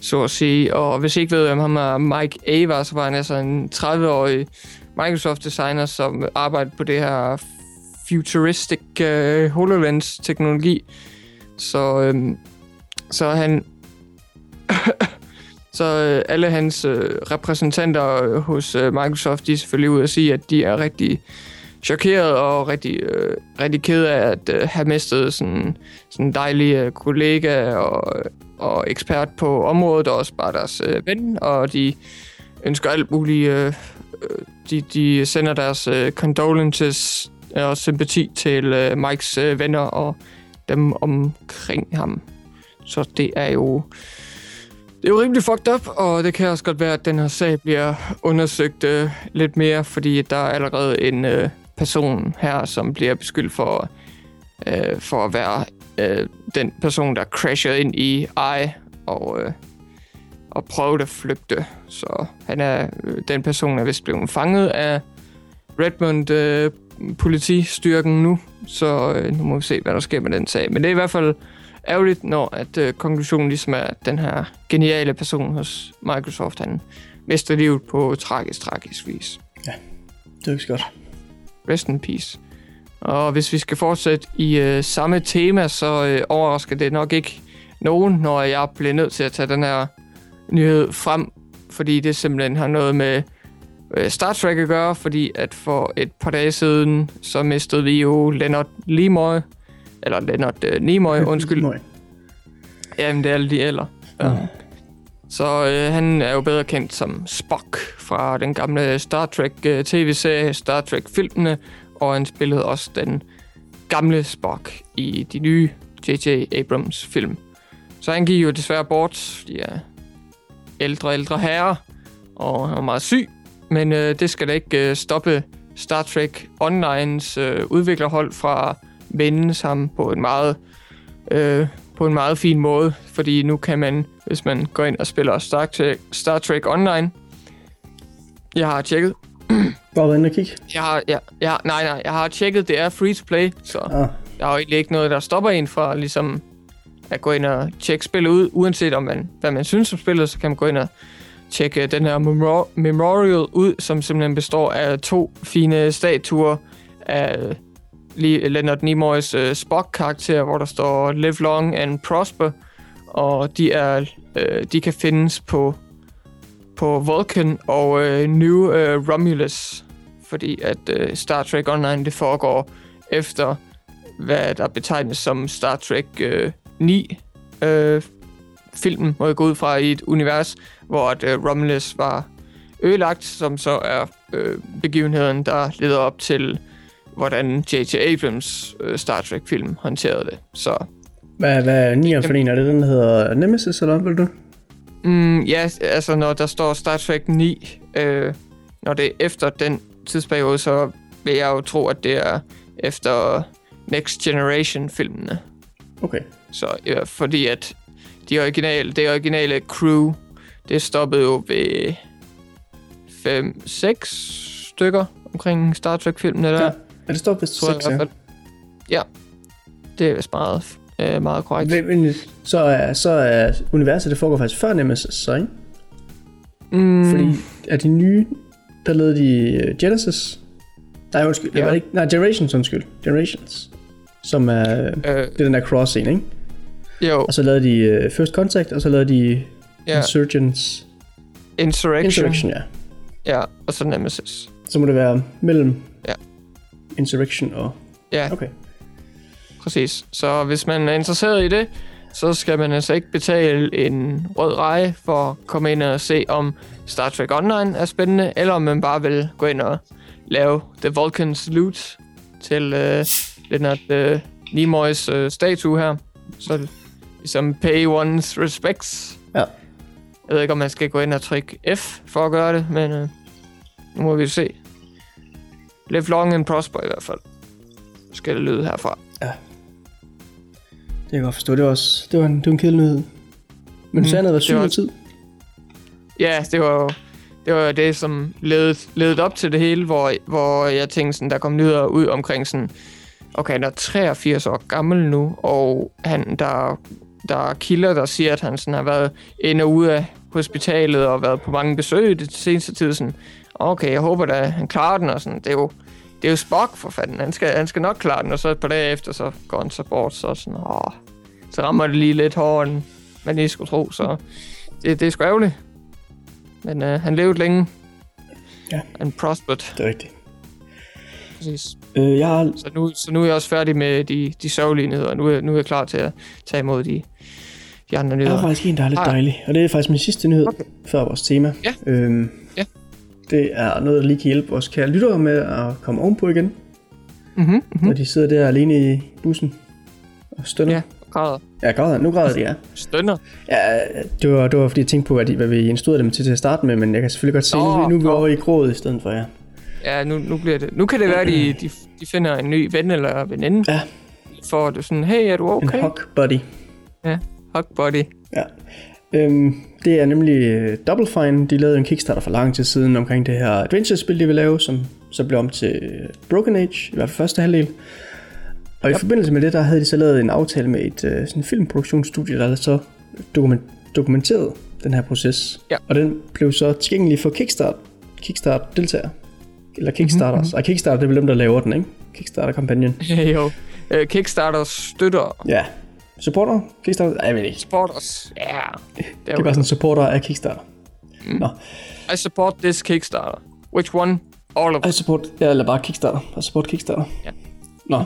så at sige. Og hvis I ikke ved, hvem ham er Mike A. var, så var han altså en 30-årig Microsoft-designer, som arbejdede på det her futuristic øh, HoloLens-teknologi. Så, øhm, så han... (laughs) så øh, alle hans øh, repræsentanter øh, hos øh, Microsoft, de er selvfølgelig ude at sige, at de er rigtig chokeret og rigtig, øh, rigtig ked af at øh, have mistet sådan, sådan en dejlig øh, kollega og, øh, og ekspert på området, og også bare deres øh, ven, og de ønsker alt muligt. Øh, øh de, de sender deres øh, condolences og sympati til øh, Mikes øh, venner og dem omkring ham. Så det er jo det er jo rimelig fucked up, og det kan også godt være, at den her sag bliver undersøgt øh, lidt mere, fordi der er allerede en øh, person her, som bliver beskyldt for, øh, for at være øh, den person, der crasher ind i I og, øh, og prøver at flygte. Så han er, øh, den person er vist blevet fanget af Redmond øh, politistyrken nu, så øh, nu må vi se, hvad der sker med den sag. Men det er i hvert fald ærgerligt, når at øh, konklusionen ligesom er, at den her geniale person hos Microsoft, han mister livet på tragisk, tragisk vis. Det er ikke så godt. Rest in peace. Og hvis vi skal fortsætte i øh, samme tema, så øh, overrasker det nok ikke nogen, når jeg bliver nødt til at tage den her nyhed frem, fordi det simpelthen har noget med øh, Star Trek at gøre, fordi at for et par dage siden, så mistede vi jo Leonard Nimoy, eller Leonard øh, Nimoy, (laughs) undskyld. Nøj. Jamen, det er alle de ældre. Ja. Ja. Så øh, han er jo bedre kendt som Spock fra den gamle Star Trek øh, tv-serie, Star Trek-filmene, og han spillede også den gamle Spock i de nye J.J. Abrams film. Så han gik jo desværre bort, fordi er ældre, ældre herre, og han var meget syg. Men øh, det skal da ikke øh, stoppe Star Trek Onlines øh, udviklerhold fra vendes ham på en meget øh, på en meget fin måde, fordi nu kan man, hvis man går ind og spiller Star Trek, Star Trek Online, jeg har tjekket, Bare været inde og kigge. jeg har, jeg, jeg, nej, nej, jeg har tjekket, det er free to play, så Ah, der er jo egentlig ikke noget, der stopper en fra ligesom at gå ind og tjekke spillet ud, uanset om man, hvad man synes om spillet, så kan man gå ind og tjekke den her memor- memorial ud, som simpelthen består af to fine statuer af Leonard Nimoys uh, Spock-karakter, hvor der står Live Long and Prosper, og de er øh, de kan findes på på Vulcan og øh, New øh, Romulus, fordi at øh, Star Trek Online det foregår efter hvad der betegnes som Star Trek øh, 9 øh, filmen, må jeg gå ud fra i et univers, hvor at, øh, Romulus var ødelagt, som så er øh, begivenheden, der leder op til, hvordan J.J. Abrams øh, Star Trek-film håndterede det. Så hvad, hvad er 9 for en? Er det den, der hedder Nemesis, eller hvad vil du? Mm, ja, altså når der står Star Trek 9, øh, når det er efter den tidsperiode, så vil jeg jo tro, at det er efter Next Generation-filmene. Okay. Så ja, fordi at de originale, det originale crew, det stoppede jo ved 5-6 stykker omkring Star Trek-filmene der. Ja. Det står jeg i 6, ja. Ja, det er vist meget, øh, meget korrekt. Men, så, er, så er universet, det foregår faktisk før Nemesis, så ikke? Mm, Fordi er de nye, der lavede de øh, Genesis? Nej, undskyld. Ja. Var det ikke? Nej, Generations, undskyld. Generations. Som er, øh, det er den der cross scene, ikke? Jo, Og så lavede de uh, First Contact, og så lavede de ja, Insurgents. Insurrection. Insurrection, ja. Ja, og så Nemesis. Så må det være mellem Ja. Insurrection og... Ja, Okay. præcis. Så hvis man er interesseret i det, så skal man altså ikke betale en rød reje for at komme ind og se, om Star Trek Online er spændende, eller om man bare vil gå ind og lave The Vulcan Salute til øh, Leonard øh, Nimoys øh, statue her. Så ligesom pay one's respects. Ja. Jeg ved ikke, om man skal gå ind og trykke F for at gøre det, men øh, nu må vi se. Live long and prosper i hvert fald. Skal det lyde herfra. Det kan jeg godt forstå. Det var, også, det var en, det var en kedelig nyhed. Men mm, så havde været det syg var- noget tid. Ja, det var det, var det som ledede, ledede op til det hele, hvor, hvor jeg tænkte, sådan, der kom nyheder ud omkring sådan, okay, han er 83 år gammel nu, og han, der, der er kilder, der siger, at han sådan har været ind og ude af hospitalet og været på mange besøg i det seneste tid. Sådan, okay, jeg håber da, han klarer den, og sådan, det er jo, det er jo Spock for fanden, han skal, han skal nok klare den, og så et par dage efter, så går han så bort, så sådan, åh, så rammer det lige lidt hårdere, end man lige skulle tro, så det, det er sgu ærgerligt. Men øh, han levede længe. Ja. And prospered, Det er rigtigt. præcis. Øh, jeg har... Så nu, så nu er jeg også færdig med de, de sørgelige nyheder. Nu er, nu er jeg klar til at tage imod de, de andre nyheder. har faktisk en, der er lidt Ej. dejlig. Og det er faktisk min sidste nyhed Okay. før vores tema. Ja. Øhm, Ja. Det er noget, der lige kan hjælpe vores kære lyttere med at komme ovenpå igen. Mhm, mhm. Når de sidder der alene i bussen og stønner. Ja, græder. Ja, græder. Nu græder de, ja. Stønner. Ja, det var, det var fordi jeg tænkte på, hvad, de, hvad vi instruerede dem til til at starte med, men jeg kan selvfølgelig godt se, Nå, nu, nu er vi over i grådet i stedet for, ja. Ja, nu, nu bliver det. Nu kan det være, at de, de, de finder en ny ven eller veninde. Ja. For at du sådan, hey, er du okay? En hug buddy. Ja, hug buddy. Ja. Øhm, det er nemlig uh, Double Fine. De lavede en Kickstarter for lang tid siden omkring det her adventure-spil, de vil lave, som så blev om til øh, Broken Age, i hvert fald første halvdel. Og i forbindelse med det, der havde de så lavet en aftale med et uh, sådan filmproduktionsstudie, der så dokument, dokumenterede den her proces. Ja. Og den blev så tilgængelig for Kickstart, Kickstart deltagere. Eller Kickstarters. Mm-hmm. Og Kickstarter, det er vel dem, der laver den, ikke? Kickstarter-kampagnen. (laughs) jo. Uh, Kickstarter støtter Ja. Supporter? Kickstarter? Ej, jeg ved ikke. supporters. Ja. Det er bare sådan supporter af Kickstarter. Mm. Nå, I support this Kickstarter. Which one? All of I support, ja, eller bare Kickstarter. I support Kickstarter. Ja. Nå,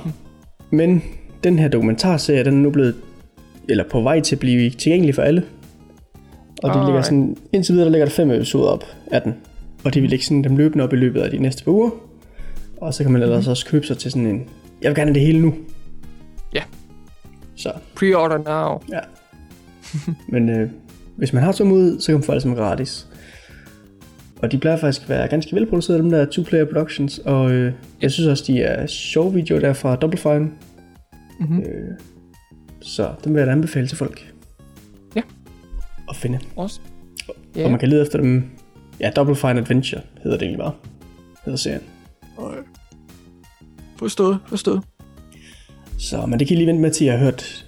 men den her dokumentarserie, den er nu blevet, eller på vej til at blive tilgængelig for alle. Og det ligger sådan, indtil videre der ligger der fem episoder op af den. Og de vil lægge sådan dem løbende op i løbet af de næste par uger. Og så kan man ellers også købe sig til sådan en, jeg vil gerne have det hele nu. Ja. Så, Pre-order now. ja. (laughs) men øh, hvis man har tålmodighed, så kan man få det som gratis. Og de plejer faktisk at være ganske velproducerede, dem der two-player productions. Og øh, jeg synes også, de er sjove videoer der fra Double Fine. Mhm. Øh, så den vil jeg da anbefale til folk. Ja. At finde. Også. Ja. Og man kan lede efter dem. Ja, Double Fine Adventure hedder det egentlig bare. Hedder serien. Forstået, forstået. Så, men det kan I lige vente med til, at jeg har hørt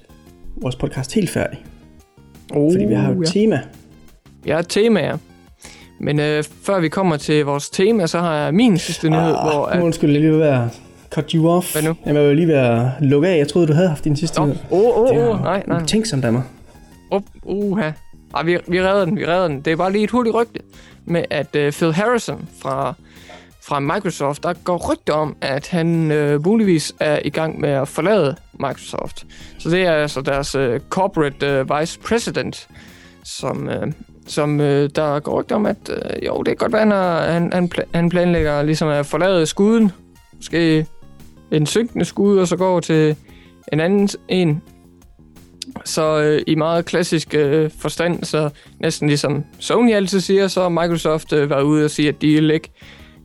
vores podcast helt færdig. Oh, Fordi vi har jo et tema. Vi har et tema, ja. Men øh, før vi kommer til vores tema, så har jeg min sidste nyhed, Ah, hvor... nu At, undskyld, jeg lige være cut you off. Hvad nu? Jamen, jeg vil lige være lukket af. Jeg troede, du havde haft din sidste nyhed. åh, åh, er åh, nej, nej. Tænk som der mig. Op, uha. Ej, vi, vi redder den, vi redder den. Det er bare lige et hurtigt rygte med, at øh, Phil Harrison fra, fra Microsoft, der går rygter om, at han øh, muligvis er i gang med at forlade Microsoft. Så det er altså deres øh, corporate øh, vice president, som, øh, som øh, der går rygter om, at øh, jo, det kan godt være, han, han, han, pla- han planlægger ligesom at forlade skuden. Måske en synkende skud, og så går til en anden en, så øh, i meget klassisk øh, forstand, så næsten ligesom Sony altid siger, så har Microsoft øh, været ude og sige, at de vil ikke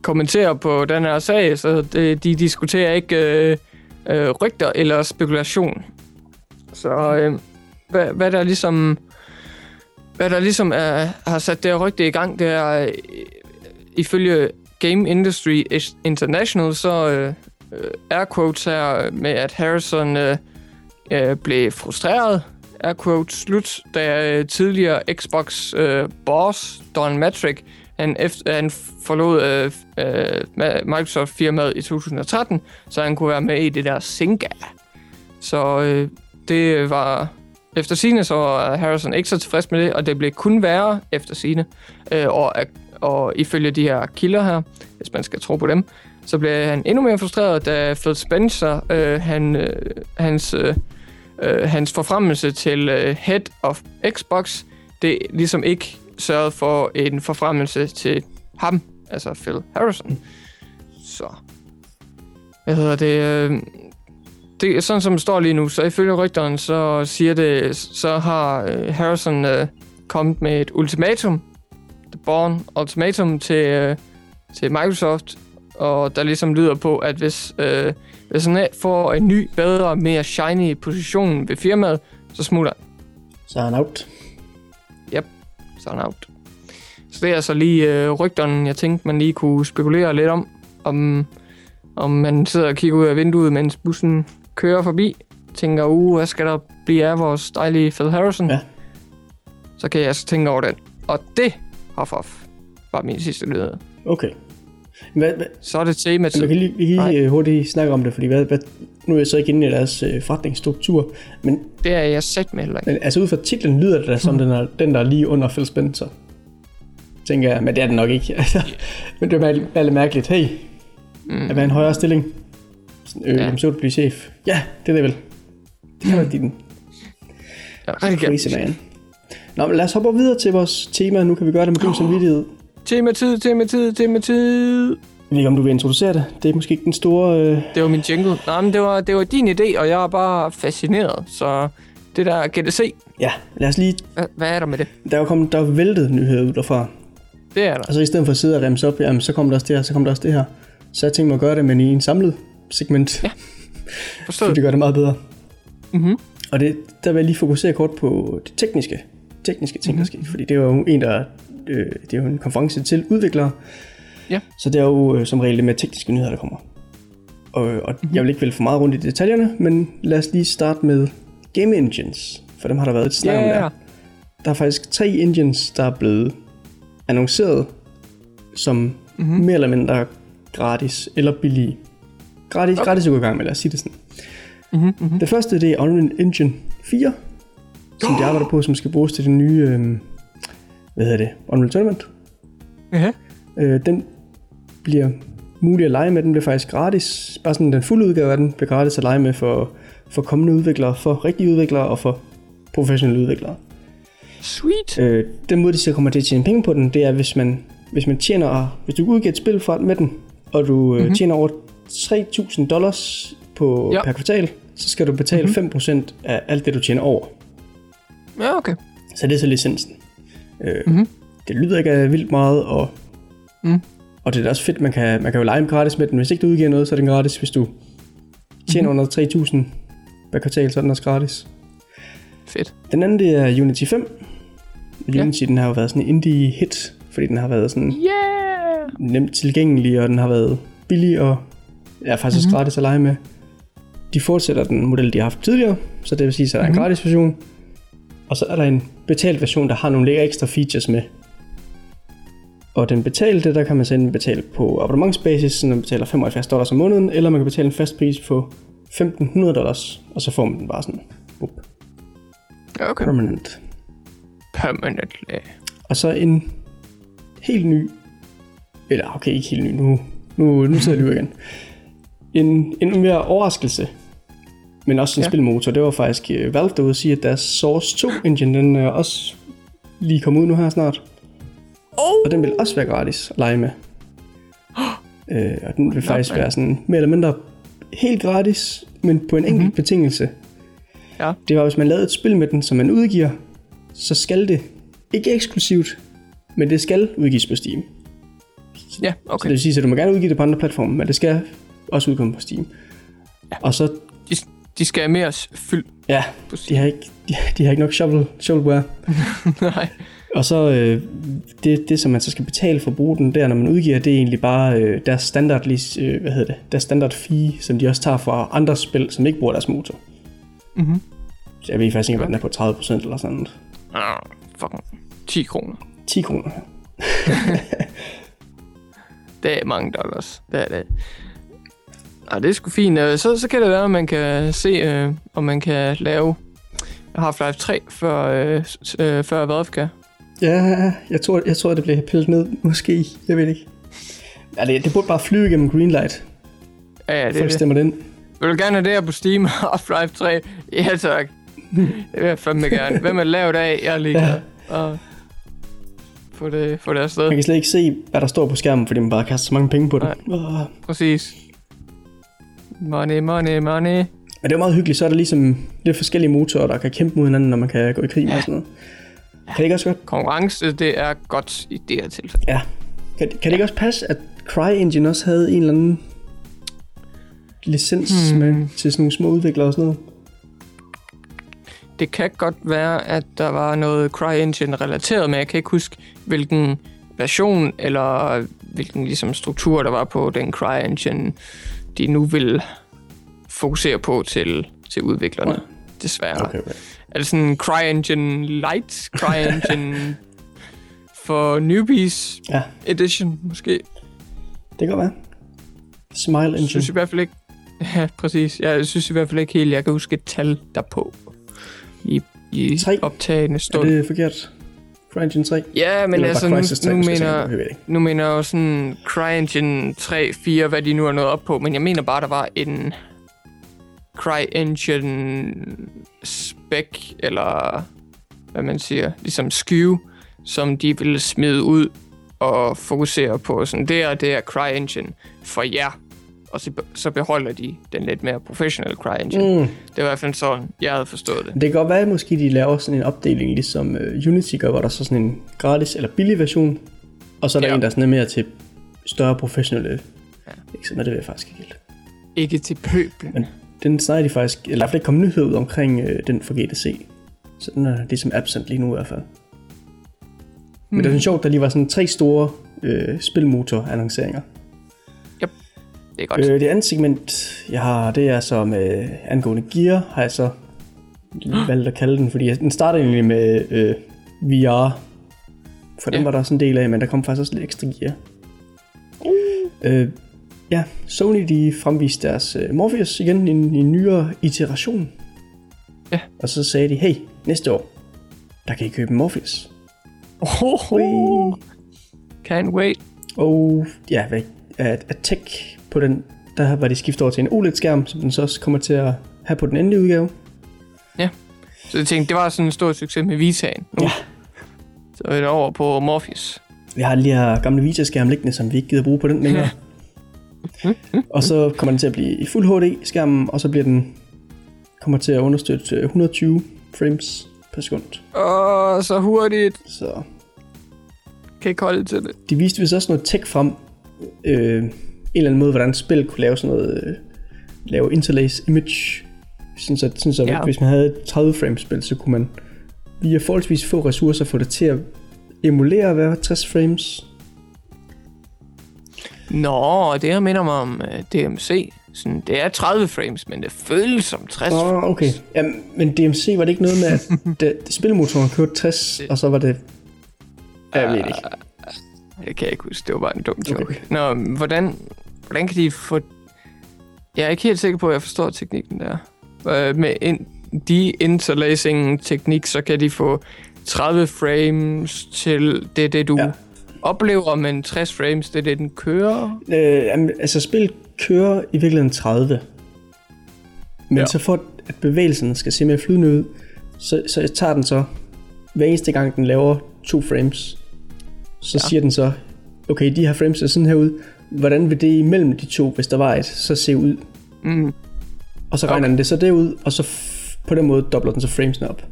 kommentere på den her sag, så det, de diskuterer ikke øh, øh, rygter eller spekulation. Så øh, hvad, hvad der ligesom hvad der ligesom er, har sat det her rygte i gang, det er øh, ifølge Game Industry International, så øh, øh air quotes her med, at Harrison øh, øh, blev frustreret, er quote slut, da øh, tidligere Xbox øh, boss, Don Matrick, han, efter, han forlod øh, øh, Microsoft-firmaet i 2013, så han kunne være med i det der Zynga. Så øh, det var... Efter sine så var Harrison ikke så tilfreds med det, og det blev kun værre efter sine. Øh, og, og ifølge de her kilder her, hvis man skal tro på dem, så blev han endnu mere frustreret, da Phil Spencer, øh, han, øh, hans, øh, øh, hans forfremmelse til øh, Head of Xbox, det ligesom ikke sørgede for en forfremmelse til ham, altså Phil Harrison. Så, hvad hedder det? Øh, det er sådan, som det står lige nu, så ifølge rygteren, så siger det, så har øh, Harrison øh, kommet med et ultimatum, The Born Ultimatum til, øh, til Microsoft, og der ligesom lyder på, at hvis, øh, hvis han får en ny, bedre, mere shiny position ved firmaet, så smutter han. Så er han out. Så er han out. Så det er altså lige øh, rygterne, jeg tænkte, man lige kunne spekulere lidt om, om, om man sidder og kigger ud af vinduet, mens bussen kører forbi, tænker, uh, hvad skal der blive af vores dejlige Phil Harrison? Ja. Så kan jeg altså tænke over den. Og det, hoff, hoff, var min sidste nyhed. Okay. Hvad, hvad, Så er det tema vi kan lige, vi kan Nej. lige øh, hurtigt snakke om det, fordi hvad, hvad, nu er jeg så ikke inde i deres øh, forretningsstruktur, men, Det er jeg sat med heller ikke. men altså ud fra titlen lyder det da som den, er, den, der er lige under Phil Spencer. Tænker jeg, men det er den nok ikke. (laughs) Altså, men det er er lidt mærkeligt. Hey, Mm. er man en højere stilling? Sådan, øh, Ja. så du blive chef. Ja, det er det vel. Det kan være din Ja, rigtig crazy gerne. man. Nå, men lad os hoppe videre til vores tema. Nu kan vi gøre det med god samvittighed. Tema tid, tema tid, tema tid. Jeg ved ikke, om du vil introducere det. Det er måske ikke den store... Øh... Det var min jingle. Nej, men det var, det var din idé, og jeg er bare fascineret. Så det der GDC, Ja, lad os lige... hvad, hvad er der med det? Der er kommet, der er væltet nyheder ud derfra. Det er der. Og så i stedet for at sidde og remse op, jamen, så kommer der også det her, så kommer der også det her. Så jeg tænkte mig at gøre det, men i en samlet segment. Ja. (laughs) fordi Forstået. det gør det meget bedre. Mhm. Og det, der vil jeg lige fokusere kort på det tekniske, tekniske ting, der sker. Fordi det er jo en, der, øh, det er jo en konference til udviklere. Ja. Så det er jo øh, som regel det med tekniske nyheder, der kommer. Og, og jeg vil ikke vælge for meget rundt i detaljerne, men lad os lige starte med Game Engines. For dem har der været et snak om Ja, der. Der er faktisk tre engines, der er blevet annonceret som Mhm. mm-hmm. mere eller mindre gratis eller billige. Gratis, okay. gratis at gå i gang med, lad os sige det sådan. Mhm, mhm. Det første, det er Unreal Engine 4, som de (gasps) arbejder på, som skal bruges til det nye, øh, hvad hedder det, Unreal Tournament. Ja. Øh, den bliver mulig at lege med, den bliver faktisk gratis. Bare sådan den fulde udgave af den bliver gratis at lege med for, for kommende udviklere, for rigtige udviklere og for professionelle udviklere. Sweet. Øh, den måde, de så kommer til at tjene penge på den, det er, hvis man, hvis man tjener, hvis du udgiver et spil fra, med den, og du øh, mm-hmm. tjener over 3.000 dollars på, ja. per kvartal, så skal du betale mm-hmm. 5% af alt det, du tjener over. Ja, okay. Så det er så licensen. Øh, Mhm. mm-hmm. Det lyder ikke af vildt meget, og, Mm. og det er også fedt, man kan, man kan jo lege gratis med den. Hvis ikke du udgiver noget, så er den gratis. Hvis du tjener Mhm. mm-hmm. under 3.000 hver kvartal, så er den også gratis. Fedt. Den anden, det er Unity 5. Ja. Unity, den har jo været sådan en indie hit, fordi den har været sådan Yeah! nemt tilgængelig, og den har været billig, og er faktisk også Mhm. gratis at lege med. De fortsætter den model, de har haft tidligere, så det vil sige, at der er en Mhm. gratis version. Og så er der en betalt version, der har nogle lidt ekstra features med. Og den betalte, der kan man så enten betale på abonnementsbasis, så man betaler 75 dollars om måneden, eller man kan betale en fast pris på 1500 dollars, og så får man den bare sådan, up, Okay. permanent. Permanently. Og så en helt ny, eller okay, ikke helt ny, nu, nu, nu sidder jeg lige igen. En, en mere overraskelse, men også en ja. Spilmotor, det var faktisk uh, Valve, der ude at sige, at deres Source 2 engine, den er også lige kommet ud nu her snart. Oh! Og den vil også være gratis at lege med. (gasps) øh, og den vil faktisk man. være sådan mere eller mindre helt gratis, men på en enkelt mm-hmm. betingelse. Ja. Det var, hvis man lavede et spil med den, som man udgiver, så skal det, ikke eksklusivt, men det skal udgives på Steam. Ja, Så det okay. vil sige, at du må gerne udgive det på andre platforme, men det skal også udkomme på Steam. Ja. Og så, De, skal have mere fyld ja, de har ikke, de, de har ikke nok shovel, shovelware. (laughs) Nej. Og så øh, det, det, som man så skal betale for at bruge den der, når man udgiver, det er egentlig bare øh, deres standard, øh, hvad hedder det, deres standard fee, som de også tager fra andre spil, som ikke bruger deres motor. Mhm. Så jeg ved faktisk ikke, hvad den er på 30% eller sådan noget. Ah, fucking 10 kroner. 10 kroner. (laughs) Det er mange dollars. Det er det. Ah, det er sgu fint. Øh, Så, så kan det være, at man kan se, øh, om man kan lave Half-Life 3, før, øh, øh, før Valve. Ja, jeg tror, jeg tror, det bliver pillet ned, (laughs) måske. Jeg ved ikke. Ja, det, det burde bare flyve igennem Greenlight. Ja, ja, det Folk det. stemmer den. Vil du gerne have det her på Steam? (laughs) Half-Life 3? Ja, tak. Det vil jeg fandme gerne. Hvem er lavet af? Jeg er ligeglad. Og få det, få det afsted. Man kan slet ikke se, hvad der står på skærmen, fordi man bare kaster så mange penge på det. Nej. Præcis. Money, money, money. Men det er meget hyggeligt, så er der ligesom lidt forskellige motorer, der kan kæmpe mod hinanden, når man kan gå i krig ja. og sådan noget. Kan det ikke også godt? Konkurrence, det er godt i det her tilfælde. Ja. Kan, kan det ikke også passe, at CryEngine også havde en eller anden licens hmm. med til sådan nogle små udviklere og sådan noget? Det kan godt være, at der var noget CryEngine relateret, men jeg kan ikke huske, hvilken version eller hvilken ligesom, struktur, der var på den CryEngine, de nu vil fokusere på til, til udviklerne. Nej. Desværre. Okay, okay. Er det sådan CryEngine Lite? CryEngine for newbies Ja, edition, måske? det kan godt være. Smile Jeg Engine. synes i hvert fald ikke... Ja, præcis. Jeg synes i hvert fald ikke helt, jeg kan huske et tal derpå. I, i Tre. optagende Er stund. det forkert? CryEngine 3? Ja, men Eller altså, nu, Crysis 3, nu, mener, nu mener jeg jo sådan CryEngine 3, 4, hvad de nu er nået op på, men jeg mener bare, der var en CryEngine spec, eller hvad man siger, ligesom SKU, som de ville smide ud og fokusere på. Sådan, det er, det er CryEngine for jer. Og så, så beholder de den lidt mere professionelle CryEngine. Mm. Mm. Det var i hvert fald sådan, jeg havde forstået det. Det kan godt være, at måske de laver sådan en opdeling, ligesom uh, Unity gør, hvor der er så sådan en gratis eller billig version, og så er der Ja. en, der sådan er mere til større professionelle Ja. virksomheder. Det ved jeg faktisk ikke helt. Ikke til pøblen. Men den snakker de faktisk, eller i hvert fald ikke kommet nyhed ud omkring uh, den for GDC. Så den er ligesom absent lige nu i hvert fald. Men det er sådan sjovt, der lige var sådan tre store øh, spilmotor-annonceringer. Det er godt. Øh, det andet segment, jeg har, det er så med angående gear, har jeg så (gasps) valgt at kalde den, fordi den starter egentlig med øh, VR, for den Ja. var der også en del af, men der kom faktisk også lidt ekstra gear. Øh, ja, Sony de fremviste deres øh, Morpheus igen i en, en nyere iteration. Ja. Og så sagde de, hey, næste år, der kan I købe en Morpheus. Oh, Can't wait. Og ja, hvad, at, at tech på den, der var de skiftet over til en OLED-skærm, som den så også kommer til at have på den endelige udgave. Så jeg tænkte, det var sådan en stor succes med Vita'en. Ja. Så er det over på Morpheus. Vi har lige her gamle Vita-skærm liggende, som vi ikke gider bruge på den længere. (laughs) og så kommer den til at blive i Fuld HD-skærmen, og så bliver den kommer til at understøtte øh, 120 frames per sekund. Åh, så hurtigt. Så Kan ikke holde til det. de viste vist også noget tech frem. Øh, eller anden måde, hvordan spil kunne lave sådan noget, øh, lave interlace image Sådan så, sådan så Ja. hvis man havde et 30 frames spil, så kunne man via forholdsvis få ressourcer få det til at emulere være 60 frames. Nå, det her minder mig om uh, DMC. Sådan, det er 30 frames, men det føles som 60 Åh, frames. oh, okay. Ja, men DMC var det ikke noget med, at (laughs) det, spilmotoren kørte 60, og så var det... Ja, jeg ved ikke. Kan jeg ikke huske, det var bare en dum joke. Okay. Nå, hvordan, hvordan kan de få... Jeg er ikke helt sikker på, at jeg forstår teknikken der. Øh, med in, de interlacing teknik, så kan de få 30 frames til det, det du ja. Oplever, men 60 frames, det er det, den kører. Øh, altså, spil kører i virkeligheden 30. Men Ja. så for at bevægelsen skal se mere flydende ud, så, så tager den så, hver eneste gang den laver to frames, så ja. siger den så, okay, de her frames ser sådan her ud, hvordan vil det imellem de to, hvis der var et, så se ud? Mm. Og så regner Okay. den det så derud, og så på den måde dobler den så framesene op.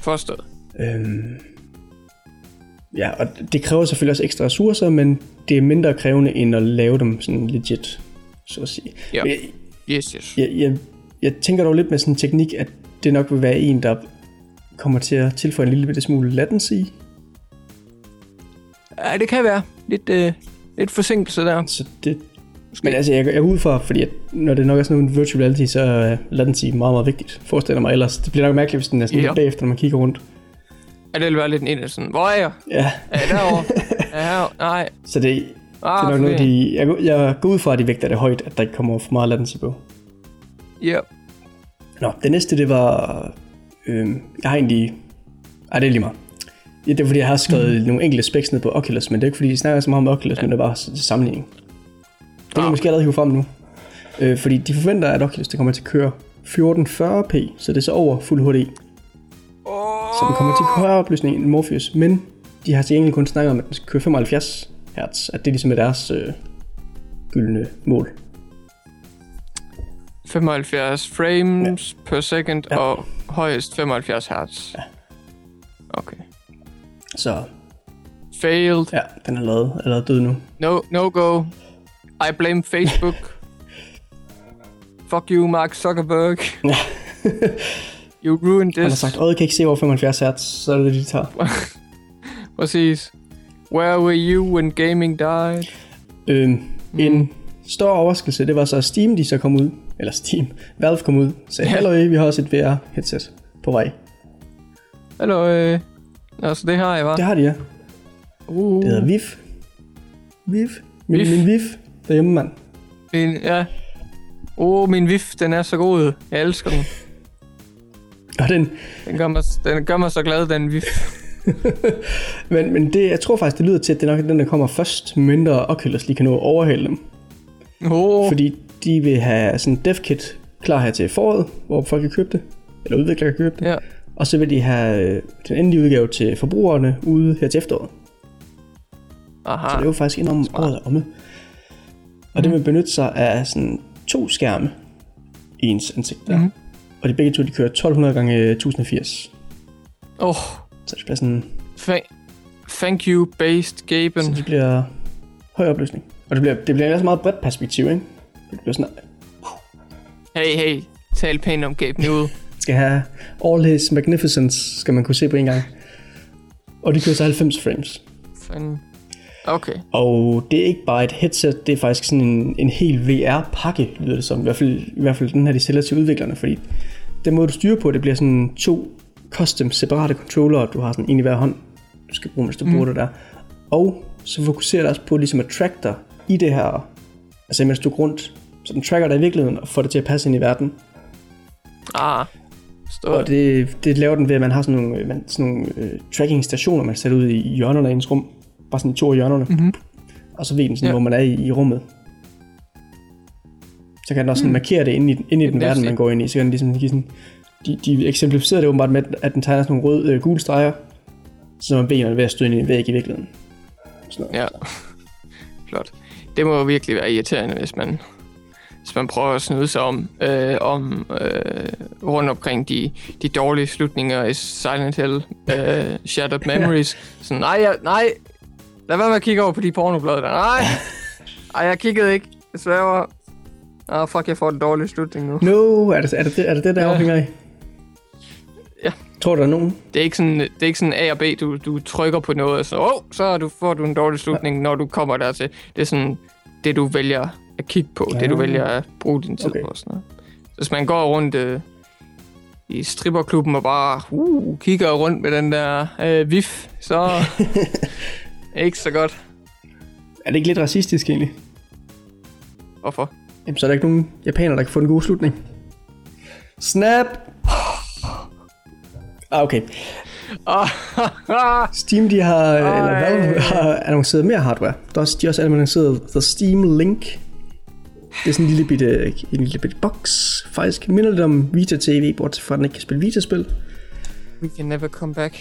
Forstået. Øhm, ja, og det kræver selvfølgelig også ekstra ressourcer, men det er mindre krævende end at lave dem sådan legit, så at sige. Ja. Jeg, Yes, yes. jeg, jeg, jeg tænker dog lidt med sådan en teknik, at det nok vil være en, der kommer til at tilføje en lille bitte smule latency. Ja, det kan være. Lidt, øh, lidt forsinkelse der. Så det, men altså, jeg, jeg er ude for, fordi at når det nok er sådan noget virtual reality, så er latency meget, meget vigtigt. Forestiller mig ellers. Det bliver nok mærkeligt, hvis den er sådan lidt bagefter, når man kigger rundt. Ja, det vil være lidt en sådan, hvor er jeg? Ja, Er jeg derovre? (laughs) er jeg? Nej. så det, Ah, det er nok noget, de, jeg, går- jeg går ud fra, at de vægter det højt, at der ikke kommer for meget latency på. Ja. Nå, det næste, det var... Øh, jeg har egentlig... Ej, det er lige meget. Ja, det er fordi, jeg har skrevet mm. nogle enkelte specs ned på Oculus, men det er ikke fordi, de snakker så meget om Oculus, ja. men det er bare til sammenligning. Det kan Ah. måske allerede hive frem nu. Øh, fordi de forventer, at Oculus det kommer til at køre 1440p, så det er så over Fuld HD. Så den kommer til at køre højere opløsning end Morpheus, men de har til gengæld kun snakket om, at den skal køre 75 Hz, at det ligesom er deres øh, gyldne mål. 75 frames ja. per second ja. Og højst 75 hertz. Ja. Okay. Så Failed. ja, den er lavet, er lavet død nu. No, no go. I blame Facebook. Fuck you, Mark Zuckerberg. (laughs) you ruined Han har this. sagt, at kan ikke se over 75 Hz, så er det det, de tager. (laughs) Præcis. Where were you when gaming died? Øhm, En stor overraskelse, det var så Steam, de så kom ud, eller Steam, Valve kom ud, sagde, hallo, vi har også et VR-headset på vej. Hallo. Altså, det har jeg, var. Det har de, ja. Uh, Det hedder VIF. VIF. Min, VIF. min VIF derhjemme, mand. min, ja. Oh, min vif, den er så god. Jeg elsker den. Og den, Den gør mig, den gør mig så glad, den vif. (laughs) men, men det, jeg tror faktisk, det lyder til, at det er nok den, der kommer først, mindre Oculus lige kan nå at overhale dem. Oh, Fordi de vil have sådan en dev kit klar her til foråret, hvor folk kan købe det, eller udviklere kan købe det. ja. Og så vil de have øh, den endelige udgave til forbrugerne ude her til efteråret. Aha. Så det er jo faktisk enormt Smart. året omme. Og det vil benytte sig af sådan to skærme i ens ansigt der. Mhm. Mm-hmm. Og de begge to, de kører 1200 gange 1080. Oh, Så det bliver sådan, thank, thank you, based Gaben. så det bliver høj opløsning. Og det bliver, det bliver også meget bredt perspektiv, ikke? Det bliver sådan, Hey, hey, tal pænt om Gaben ud. (laughs) skal have all his magnificence, skal man kunne se på en gang. Og de kører så 90 frames. Fanden. Okay. Og det er ikke bare et headset, det er faktisk sådan en, en hel VR-pakke, lyder det som. I hvert, fald, I hvert fald den her, de sælger til udviklerne, fordi den måde, du styrer på, det bliver sådan to custom separate controller, du har sådan en i hver hånd, du skal bruge, hvis du mm. bruger det der. Og så fokuserer det også på ligesom at track dig i det her, altså mens du går rundt. Så den tracker dig i virkeligheden og får det til at passe ind i verden. Ah, stod. Og det, det laver den ved, at man har sådan nogle, øh, man, sådan nogle uh, tracking-stationer, man sætter ud i hjørnerne af ens rum. Bare sådan to af hjørnerne. Mhm. Og så ved den sådan, Ja. hvor man er i, i rummet. Så kan den også sådan markere det inde i, inde i den er verden, man går ind i. Så kan den ligesom give sådan... De, de eksemplificerer det åbenbart med, at den tegner sådan nogle røde, øh, gule streger, så man ved, at man er ved at støde ind i en væg i virkeligheden. Sådan noget. Ja. (laughs) Flot. Det må jo virkelig være irriterende, hvis man, hvis man prøver at snyde sig om, øh, om øh, rundt omkring de, de dårlige slutninger i Silent Hill, øh, Shattered Memories. Sådan, nej, jeg, nej, lad være med at kigge over på de pornoblade der. Nej, ej, jeg kiggede ikke. Desværre. Ah, fuck, jeg får en dårlig slutning nu. No, er det er det, er det, det der Ja. afhænger af? Ja. Tror du, der er nogen? Det er ikke sådan, det er ikke sådan A og B, du, du trykker på noget, og så, oh, så du, får du en dårlig slutning, ja. når du kommer dertil. Det er sådan, det du vælger at kigge på, ja. det du Ja. vælger at bruge din tid Okay. på. og Sådan noget. Så hvis man går rundt øh, i stripperklubben og bare uh, kigger rundt med den der øh, vif, så (laughs) ikke så godt. Er det ikke lidt racistisk egentlig? Hvorfor? Jamen, så er der ikke nogen japanere, der kan få en god slutning. Snap! Ah, okay. (laughs) Steam, de har, Ej. eller. Valve har annonceret mere hardware. Er de har også annonceret The Steam Link. Det er sådan en lille bitte, en lille bitte box. Faktisk minder lidt om Vita TV, bortset fra at den ikke kan spille Vita-spil. We can never come back.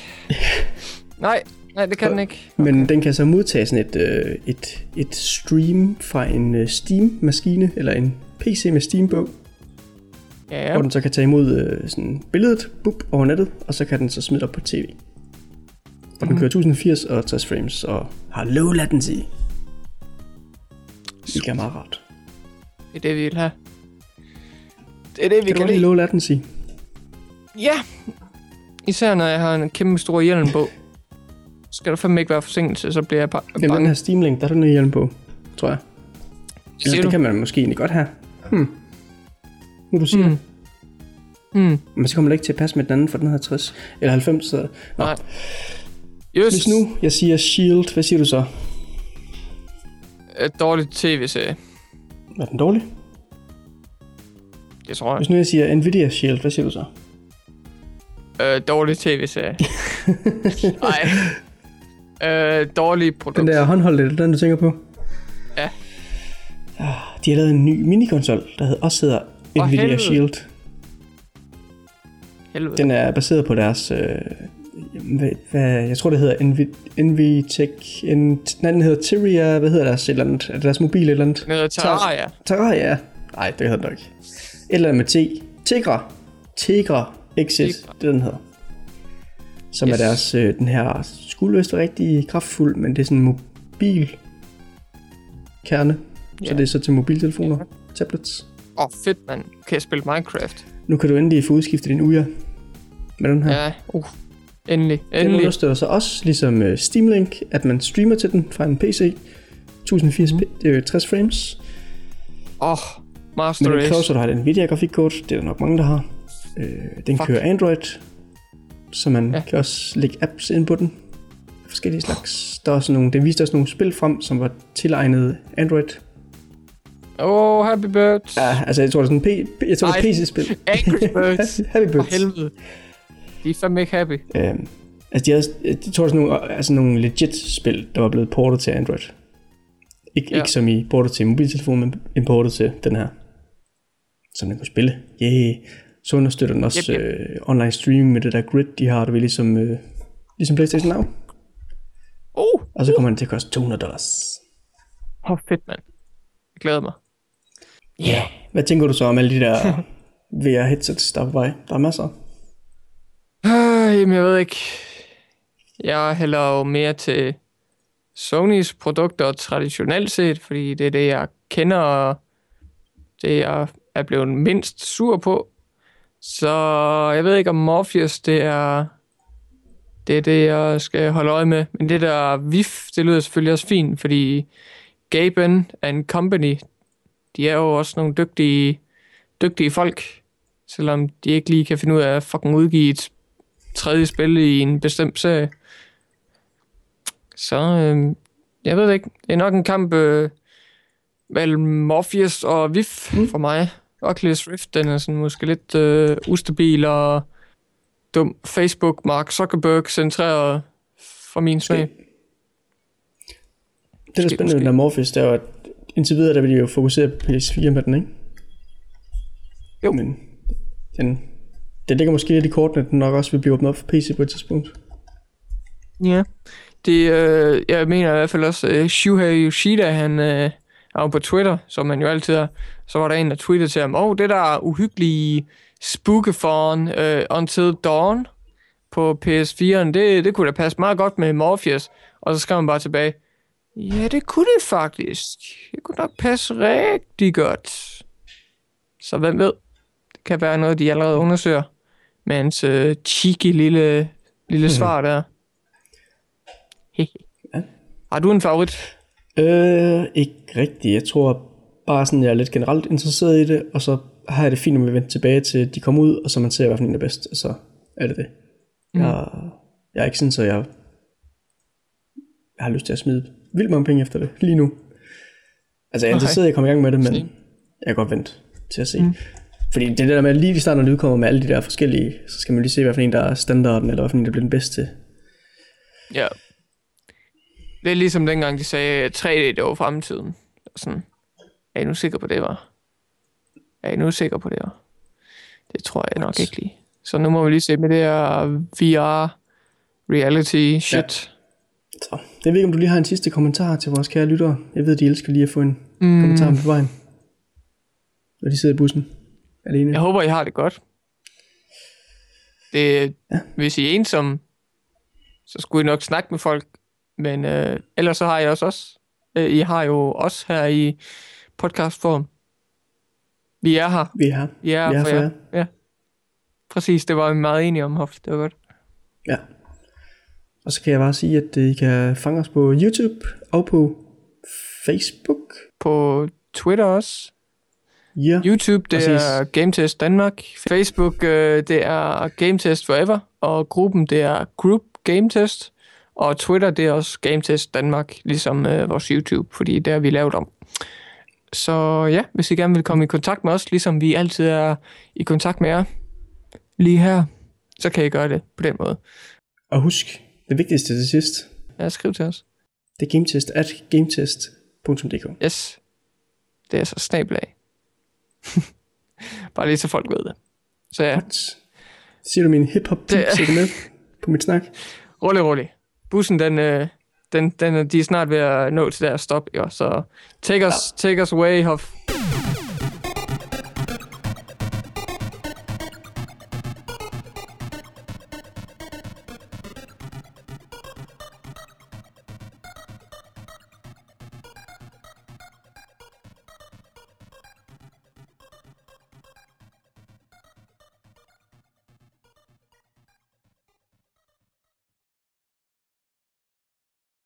(laughs) nej, nej, det kan den ikke. Men den kan så modtage sådan et, øh, et, et stream fra en øh, Steam-maskine, eller en PC med Steam på, Ja, ja. hvor den så kan tage imod øh, sådan billedet bup, over nettet, og så kan den så smide op på tv. Og den kører 1080 og 60 frames, og har low latency. Det er meget rart. Det er det, vi vil have. Det er det, vi Kan kan, lide low latency? Ja. Især når jeg har en kæmpe stor hjelm på. Skal der fandme ikke være forsinkelse, så bliver jeg bare Jamen, den her Steam Link, der er den her hjelm på, tror jeg. Eller, det du? kan man måske egentlig godt have. Hmm. Nu du siger mm. Mm. Mm. Men så kommer det ikke til at passe med den anden, for den hedder 60 eller 90. Så... Nå, Nej. Just Hvis nu jeg siger Shield, hvad siger du så? et dårligt tv-serie. Er den dårlig? Det tror jeg. Hvis nu jeg siger Nvidia Shield, hvad siger du så? Øh, dårlig tv-serie. (laughs) Nej. Øh, dårlig produkt. Den der håndholdte, det den du tænker på? Ja. Ah, De har lavet en ny minikonsol, der hedder, også hedder Nvidia helvede. Shield. Helvede. Den er baseret på deres... Øh, hvad, hvad, jeg tror, det hedder Nvi, Nvitech... En, den hedder Tyria... Hvad hedder deres et eller andet? Er det deres mobil et eller andet? Den hedder Terraria. Terraria. Nej, det hedder den nok ikke. Et eller andet med T. Tegra. Tegra Exit, Tegra. det er den hedder. Som yes. Er deres... Øh, den her være rigtig kraftfuld, men det er sådan en mobil kerne. Så Ja. det er så til mobiltelefoner, tablets. Åh, oh, fedt, mand. Kan jeg spille Minecraft? Nu kan du endelig få udskiftet din UR med den her. Ja. Uh. Endelig. Den Endelig. understøtter så også, ligesom uh, Steam Link, at man streamer til den fra en PC. 1080 mm. 60 frames. Åh, oh, Master Men det Race. at du har et Nvidia grafikkort. Det er der nok mange, der har. Øh, den Fuck. kører Android, så man ja. Kan også lægge apps ind på den. Forskellige slags. Der er også nogle, den viste også nogle spil frem, som var tilegnet Android. Oh, Happy Birds. Ja, altså jeg tror, det er sådan en P- jeg tror, det er. PC-spil. Angry Birds. (laughs) Happy For Birds. helvede. De er fandme ikke happy. Øhm, altså, de havde, jeg tror, det er sådan nogle, altså nogle legit spil, der var blevet portet til Android. Ik- ja. Ja. Ikke som i portet til mobiltelefon, men importet til den her. Som den kunne spille. Yeah. Så understøtter den også Yep, yep. Øh, online streaming med det der grid, de har, du ved, ligesom, øh, ligesom PlayStation Now. Oh, Og så kommer den til at koste 200 dollars. oh fedt, mand. Jeg glæder mig. Yeah. Hvad tænker du så om alle de der (laughs) VR headsets, der er på vej? Der er masser. Øh, jamen, jeg ved ikke. Jeg hælder jo mere til Sonys produkter traditionelt set, fordi det er det, jeg kender, og det, jeg er blevet mindst sur på. Så jeg ved ikke, om Morpheus, det er det, er det jeg skal holde øje med. Men det der VIF, det lyder selvfølgelig også fint, fordi Gaben and Company, de er jo også nogle dygtige, dygtige folk, selvom de ikke lige kan finde ud af at fucking udgive et tredje spil i en bestemt serie. Så øh, jeg ved det ikke. Det er nok en kamp øh, mellem Morpheus og VIF mm. for mig. Oculus Rift, den er sådan måske lidt øh, ustabil og dum Facebook, Mark Zuckerberg centreret for min smag. Det, der er spændende med den Morpheus, det er jo, at indtil videre, der vil de jo fokusere på PS4 med den, ikke? Jo. Men den, det ligger måske lidt i kortene, at den nok også vil blive åbnet op for PC på et tidspunkt. Ja. Det, øh, jeg mener i hvert fald også, øh, Shuhei Yoshida, han øh, er jo på Twitter, som man jo altid har, Så var der en, der tweetede til ham, åh, oh, det der uhyggelige spookathon øh, Until Dawn på PS4'en, det, det kunne da passe meget godt med Morpheus. Og så skrev han bare tilbage, ja, det kunne det faktisk. Det kunne nok passe rigtig godt. Så hvem ved? Det kan være noget, de allerede undersøger. Med hans øh, cheeky lille, lille svar der. Ja. Har du en favorit? Øh, ikke rigtigt. Jeg tror bare sådan, jeg er lidt generelt interesseret i det, og så har jeg det fint med at vente tilbage til, de kommer ud, og så man ser, hvad for en er bedst, og så er det det. Mm. Jeg, jeg er ikke sådan, så jeg, jeg har lyst til at smide vildt mange penge efter det lige nu. Altså jeg er Okay. interesseret i at komme i gang med det, men Same. jeg kan godt vente til at se. Mm. Fordi det er det der med, at lige i starten, når det udkommer med alle de der forskellige, så skal man lige se, hvad for en, der er standarden, eller hvad for en, der bliver den bedste. Ja. Det er ligesom dengang, de sagde, at 3D det var fremtiden. Sådan, er I nu sikker på det, var? Er I nu sikker på det, var? Det tror jeg nok ikke lige. Så nu må vi lige se med det her VR reality shit. Så jeg ved ikke, om du lige har en sidste kommentar til vores kære lyttere. Jeg ved, de elsker lige at få en mm. kommentar på vejen. Når de sidder i bussen alene. Jeg håber, I har det godt. Det, ja. Hvis I er ensomme, så skulle I nok snakke med folk. Men øh, ellers så har I også os. Øh, I har jo os her i podcastform. Vi er her. Vi er her. Vi er, Vi er for for jer. jer. Ja. Præcis, det var vi meget enige om, Hoff. Det var godt. Ja. Og så kan jeg bare sige, at øh, I kan fange os på YouTube og på Facebook. På Twitter også. Ja. YouTube, det Præcis. er GameTest Danmark. Facebook, øh, det er GameTest Forever. Og gruppen, det er Group GameTest. Og Twitter, det er også GameTest Danmark, ligesom øh, vores YouTube, fordi det har vi lavet om. Så ja, hvis I gerne vil komme i kontakt med os, ligesom vi altid er i kontakt med jer lige her, så kan I gøre det på den måde. Og husk, det vigtigste til sidst, Ja, skriv til os. det er gametest at gametest.dk. Yes. Det er så snabel af. (laughs) Bare lige så folk ved det. Så ja, What? Siger du min hip-hop tips, med på mit snak? (laughs) rolig, rolig. Bussen, den, øh, den, den, de er snart ved at nå til deres stop, jo. Så take us, take us away, Hoff.